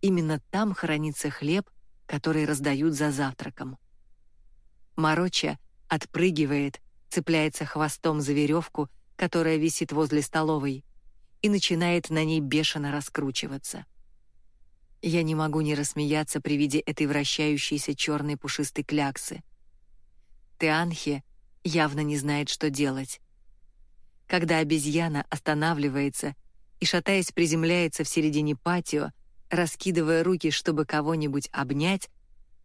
Именно там хранится хлеб, который раздают за завтраком. Мароча отпрыгивает, цепляется хвостом за веревку, которая висит возле столовой, и начинает на ней бешено раскручиваться. Я не могу не рассмеяться при виде этой вращающейся черной пушистой кляксы. Теанхе явно не знает, что делать когда обезьяна останавливается и, шатаясь, приземляется в середине патио, раскидывая руки, чтобы кого-нибудь обнять,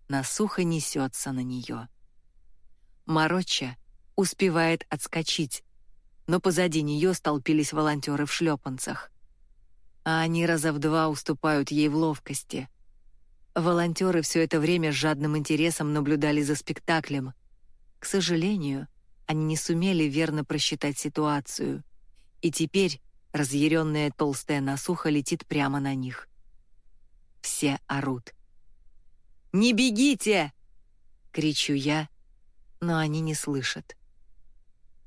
насухо несется на нее. Мароча успевает отскочить, но позади нее столпились волонтеры в шлепанцах. А они раза в два уступают ей в ловкости. Волонтеры все это время с жадным интересом наблюдали за спектаклем. К сожалению, они не сумели верно просчитать ситуацию. И теперь, разъяренная толстая насуха летит прямо на них. Все орут. «Не бегите!» — кричу я, но они не слышат.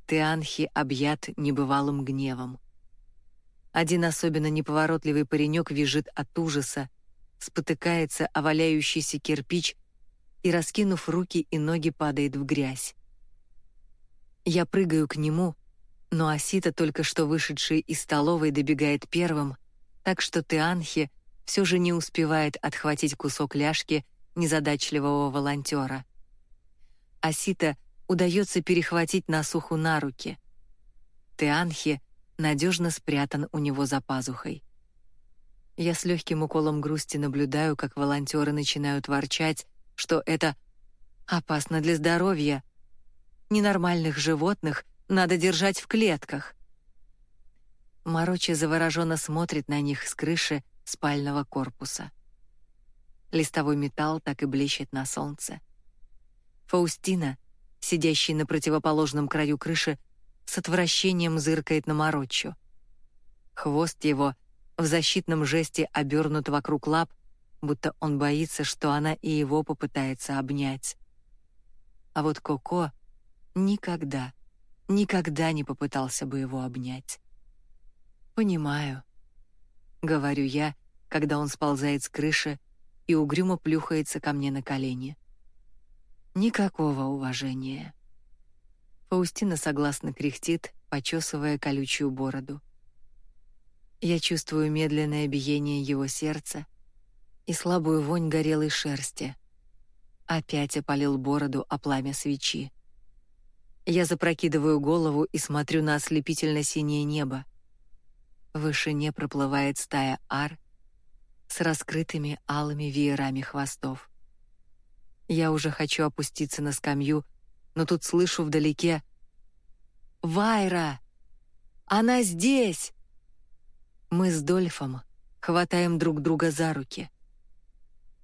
Теанхи объят небывалым гневом. Один особенно неповоротливый паренек визжит от ужаса, спотыкается о валяющийся кирпич и, раскинув руки и ноги, падает в грязь. Я прыгаю к нему, но Асита, только что вышедший из столовой, добегает первым, так что Теанхи все же не успевает отхватить кусок ляжки незадачливого волонтера. Асита удается перехватить насуху на руки. Теанхи надежно спрятан у него за пазухой. Я с легким уколом грусти наблюдаю, как волонтеры начинают ворчать, что это опасно для здоровья. Ненормальных животных надо держать в клетках. Морочи завороженно смотрит на них с крыши спального корпуса. Листовой металл так и блещет на солнце. Фаустина, сидящий на противоположном краю крыши, с отвращением зыркает на Мороччо. Хвост его в защитном жесте обернут вокруг лап, будто он боится, что она и его попытается обнять. А вот Коко никогда, никогда не попытался бы его обнять. «Понимаю», — говорю я, когда он сползает с крыши и угрюмо плюхается ко мне на колени. Никакого уважения. Фаустина согласно кряхтит, почесывая колючую бороду. Я чувствую медленное биение его сердца и слабую вонь горелой шерсти. Опять опалил бороду о пламя свечи. Я запрокидываю голову и смотрю на ослепительно-синее небо. В вышине проплывает стая ар с раскрытыми алыми веерами хвостов. Я уже хочу опуститься на скамью, но тут слышу вдалеке «Вайра! Она здесь!» Мы с Дольфом хватаем друг друга за руки.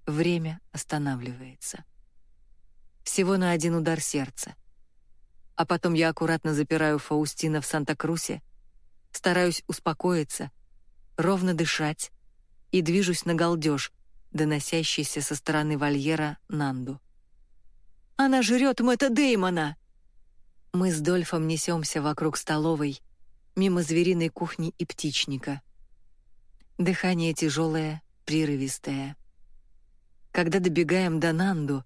Время останавливается. Всего на один удар сердца. А потом я аккуратно запираю Фаустина в Санта-Крусе, стараюсь успокоиться, ровно дышать и движусь на галдеж, доносящийся со стороны вольера Нанду. «Она жрет Мэтта Деймона!» Мы с Дольфом несемся вокруг столовой, мимо звериной кухни и птичника — Дыхание тяжелое, прерывистое. Когда добегаем до Нанду,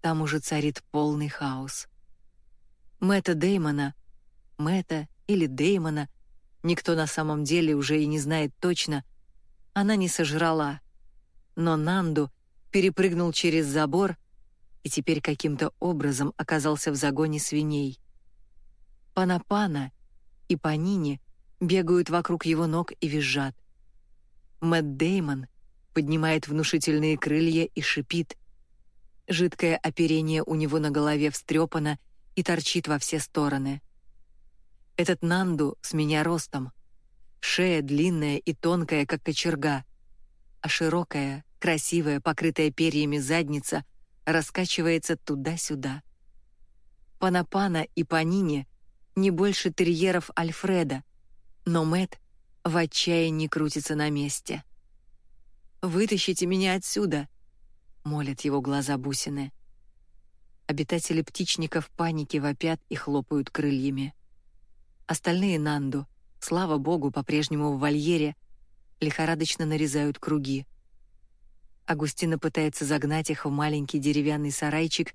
там уже царит полный хаос. Мэтта Деймона, Мэтта или Деймона, никто на самом деле уже и не знает точно, она не сожрала. Но Нанду перепрыгнул через забор и теперь каким-то образом оказался в загоне свиней. Панапана и Панини бегают вокруг его ног и визжат. Мэтт Деймон поднимает внушительные крылья и шипит. Жидкое оперение у него на голове встрепано и торчит во все стороны. Этот Нанду с меня ростом. Шея длинная и тонкая, как кочерга, а широкая, красивая, покрытая перьями задница раскачивается туда-сюда. Панапана и Панини не больше терьеров Альфреда, но Мэт в отчаянии крутится на месте. «Вытащите меня отсюда!» — молят его глаза бусины. Обитатели птичника в панике вопят и хлопают крыльями. Остальные Нанду, слава богу, по-прежнему в вольере, лихорадочно нарезают круги. Агустина пытается загнать их в маленький деревянный сарайчик,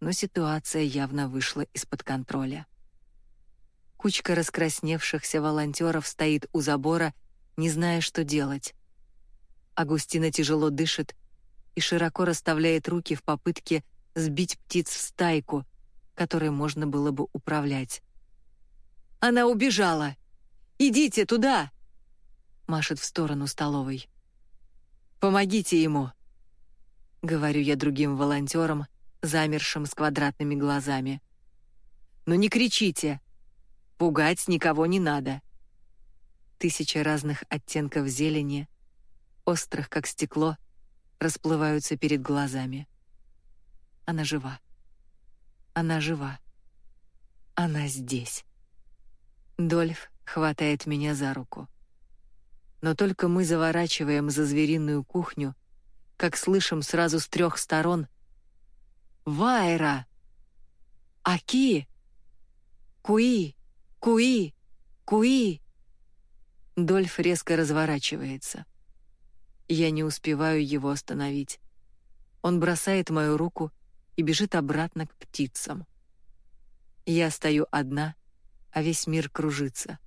но ситуация явно вышла из-под контроля. Кучка раскрасневшихся волонтеров стоит у забора, не зная, что делать. Агустина тяжело дышит и широко расставляет руки в попытке сбить птиц в стайку, которой можно было бы управлять. «Она убежала! Идите туда!» Машет в сторону столовой. «Помогите ему!» Говорю я другим волонтерам, замершим с квадратными глазами. «Но не кричите! Пугать никого не надо. Тысячи разных оттенков зелени, острых как стекло, расплываются перед глазами. Она жива. Она жива. Она здесь. Дольф хватает меня за руку. Но только мы заворачиваем за звериную кухню, как слышим сразу с трех сторон «Вайра! Аки! Куи! Куи! Куи!» Дольф резко разворачивается. Я не успеваю его остановить. Он бросает мою руку и бежит обратно к птицам. Я стою одна, а весь мир кружится.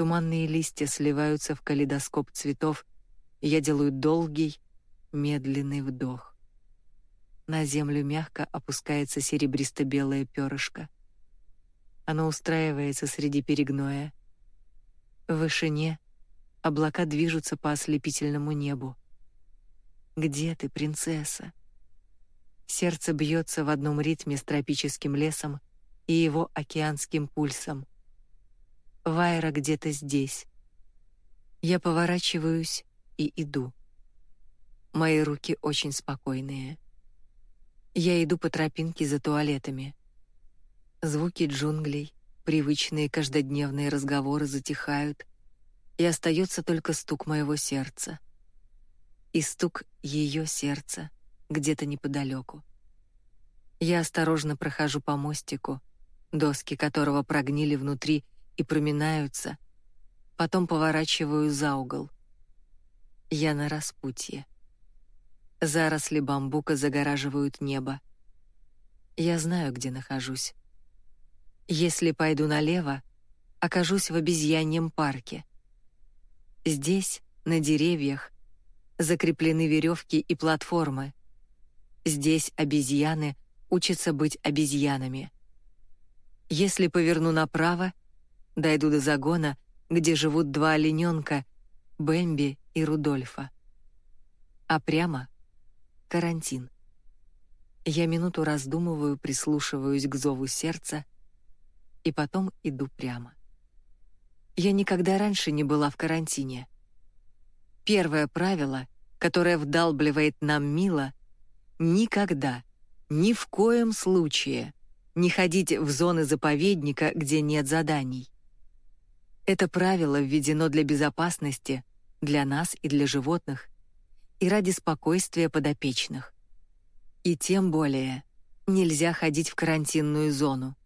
Туманные листья сливаются в калейдоскоп цветов, я делаю долгий, медленный вдох. На землю мягко опускается серебристо-белое перышко. Оно устраивается среди перегноя. В вышине облака движутся по ослепительному небу. Где ты, принцесса? Сердце бьется в одном ритме с тропическим лесом и его океанским пульсом. Вайра где-то здесь. Я поворачиваюсь и иду. Мои руки очень спокойные. Я иду по тропинке за туалетами. Звуки джунглей, привычные каждодневные разговоры затихают, и остается только стук моего сердца. И стук ее сердца где-то неподалеку. Я осторожно прохожу по мостику, доски которого прогнили внутри и проминаются, потом поворачиваю за угол. Я на распутье. Заросли бамбука загораживают небо. Я знаю, где нахожусь. Если пойду налево, окажусь в обезьяньем парке. Здесь, на деревьях, закреплены веревки и платформы. Здесь обезьяны учатся быть обезьянами. Если поверну направо, дойду до загона, где живут два олененка, Бэмби и Рудольфа. А прямо — карантин. Я минуту раздумываю, прислушиваюсь к зову сердца и потом иду прямо. Я никогда раньше не была в карантине. Первое правило, которое вдалбливает нам Мила — никогда, ни в коем случае не ходить в зоны заповедника, где нет заданий. Это правило введено для безопасности, для нас и для животных, и ради спокойствия подопечных. И тем более нельзя ходить в карантинную зону.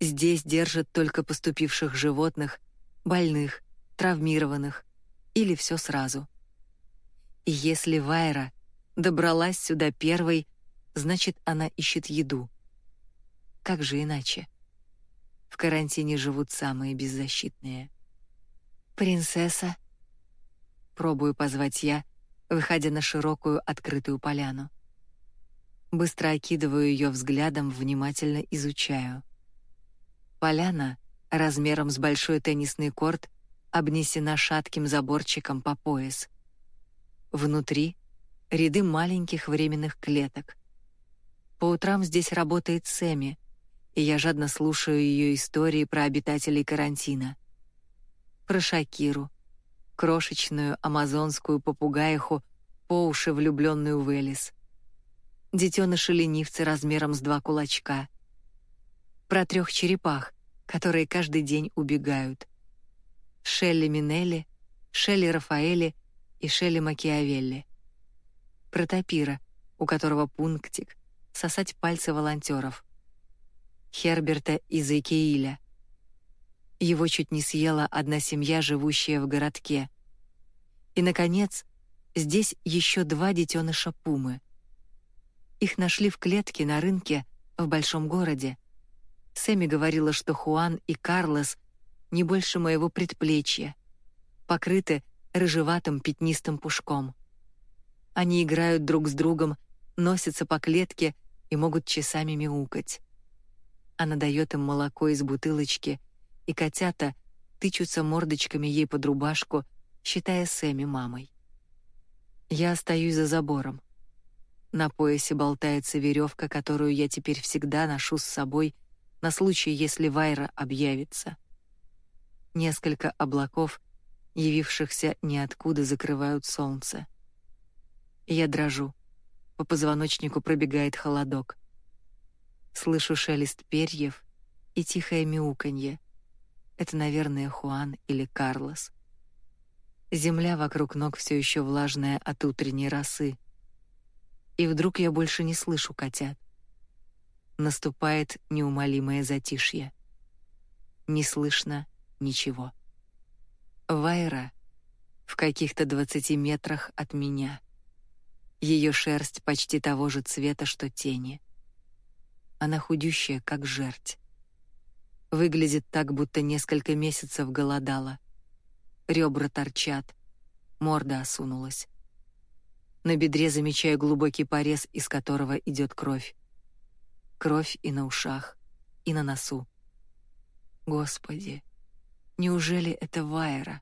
Здесь держат только поступивших животных, больных, травмированных или все сразу. И если Вайра добралась сюда первой, значит, она ищет еду. Как же иначе? В карантине живут самые беззащитные. «Принцесса?» Пробую позвать я, выходя на широкую открытую поляну. Быстро окидываю ее взглядом, внимательно изучаю. Поляна, размером с большой теннисный корт, обнесена шатким заборчиком по пояс. Внутри — ряды маленьких временных клеток. По утрам здесь работает Сэмми, и я жадно слушаю ее истории про обитателей карантина. Про Шакиру, крошечную амазонскую попугаиху, по уши влюбленную в Элис. Детеныша-ленивцы размером с два кулачка — про трех черепах, которые каждый день убегают. Шелли Минелли, Шелли Рафаэли и Шелли Макиавелли. Про тапира, у которого пунктик — сосать пальцы волонтеров. Херберта из Икеиля. Его чуть не съела одна семья, живущая в городке. И, наконец, здесь еще два детеныша пумы. Их нашли в клетке на рынке в большом городе — Сэмми говорила, что Хуан и Карлос не больше моего предплечья, покрыты рыжеватым пятнистым пушком. Они играют друг с другом, носятся по клетке и могут часами мяукать. Она дает им молоко из бутылочки, и котята тычутся мордочками ей под рубашку, считая Сэмми мамой. Я остаюсь за забором. На поясе болтается веревка, которую я теперь всегда ношу с собой — на случай, если Вайра объявится. Несколько облаков, явившихся ниоткуда, закрывают солнце. Я дрожу. По позвоночнику пробегает холодок. Слышу шелест перьев и тихое мяуканье. Это, наверное, Хуан или Карлос. Земля вокруг ног все еще влажная от утренней росы. И вдруг я больше не слышу котят. Наступает неумолимое затишье. Не слышно ничего. Вайра в каких-то двадцати метрах от меня. Ее шерсть почти того же цвета, что тени. Она худющая, как жерть. Выглядит так, будто несколько месяцев голодала. Ребра торчат, морда осунулась. На бедре замечаю глубокий порез, из которого идет кровь. Кровь и на ушах, и на носу. Господи, неужели это Вайра?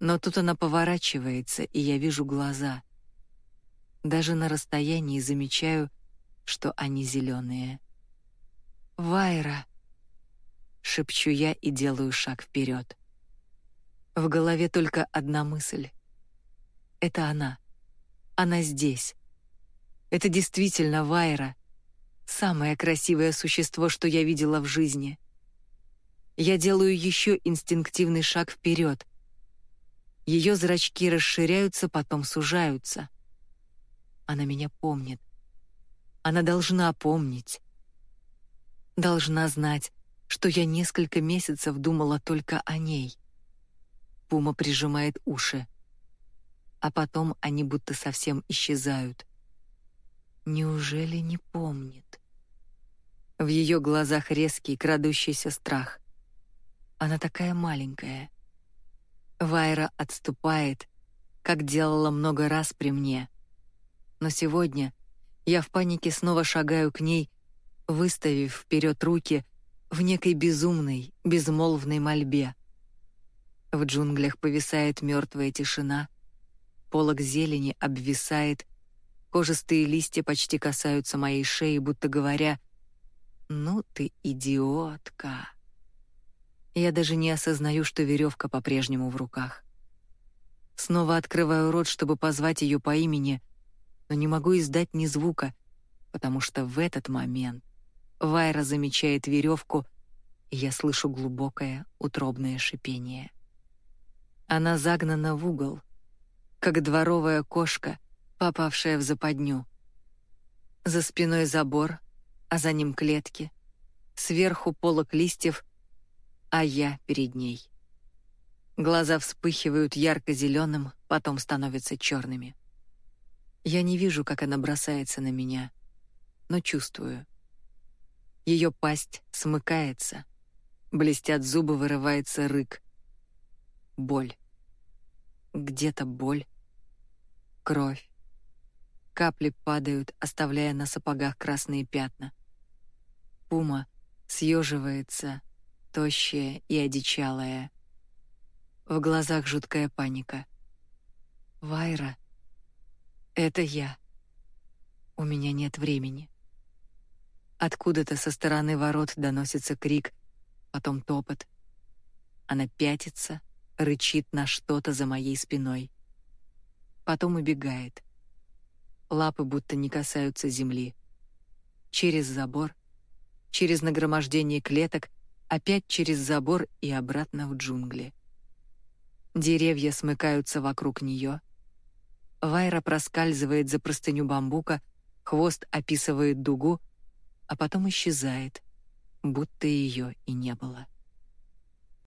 Но тут она поворачивается, и я вижу глаза. Даже на расстоянии замечаю, что они зеленые. «Вайра!» — шепчу я и делаю шаг вперед. В голове только одна мысль. Это она. Она здесь. Это действительно Вайра. Самое красивое существо, что я видела в жизни. Я делаю еще инстинктивный шаг вперед. Ее зрачки расширяются, потом сужаются. Она меня помнит. Она должна помнить. Должна знать, что я несколько месяцев думала только о ней. Пума прижимает уши. А потом они будто совсем исчезают. Неужели не помнит? В ее глазах резкий, крадущийся страх. Она такая маленькая. Вайра отступает, как делала много раз при мне. Но сегодня я в панике снова шагаю к ней, выставив вперед руки в некой безумной, безмолвной мольбе. В джунглях повисает мертвая тишина, полог зелени обвисает, кожистые листья почти касаются моей шеи, будто говоря «Ну ты идиотка». Я даже не осознаю, что веревка по-прежнему в руках. Снова открываю рот, чтобы позвать ее по имени, но не могу издать ни звука, потому что в этот момент Вайра замечает веревку, и я слышу глубокое утробное шипение. Она загнана в угол, как дворовая кошка, попавшая в западню. За спиной забор, а за ним клетки, сверху полок листьев, а я перед ней. Глаза вспыхивают ярко-зеленым, потом становятся черными. Я не вижу, как она бросается на меня, но чувствую. Ее пасть смыкается, блестят зубы, вырывается рык. Боль. Где-то боль. Кровь. Капли падают, оставляя на сапогах красные пятна. Пума съеживается, тощая и одичалая. В глазах жуткая паника. «Вайра, это я. У меня нет времени». Откуда-то со стороны ворот доносится крик, потом топот. Она пятится, рычит на что-то за моей спиной. Потом убегает. Лапы будто не касаются земли. Через забор, через нагромождение клеток опять через забор и обратно в джунгли. Деревья смыкаются вокруг нее. Вайра проскальзывает за простыню бамбука, хвост описывает дугу, а потом исчезает, будто ее и не было.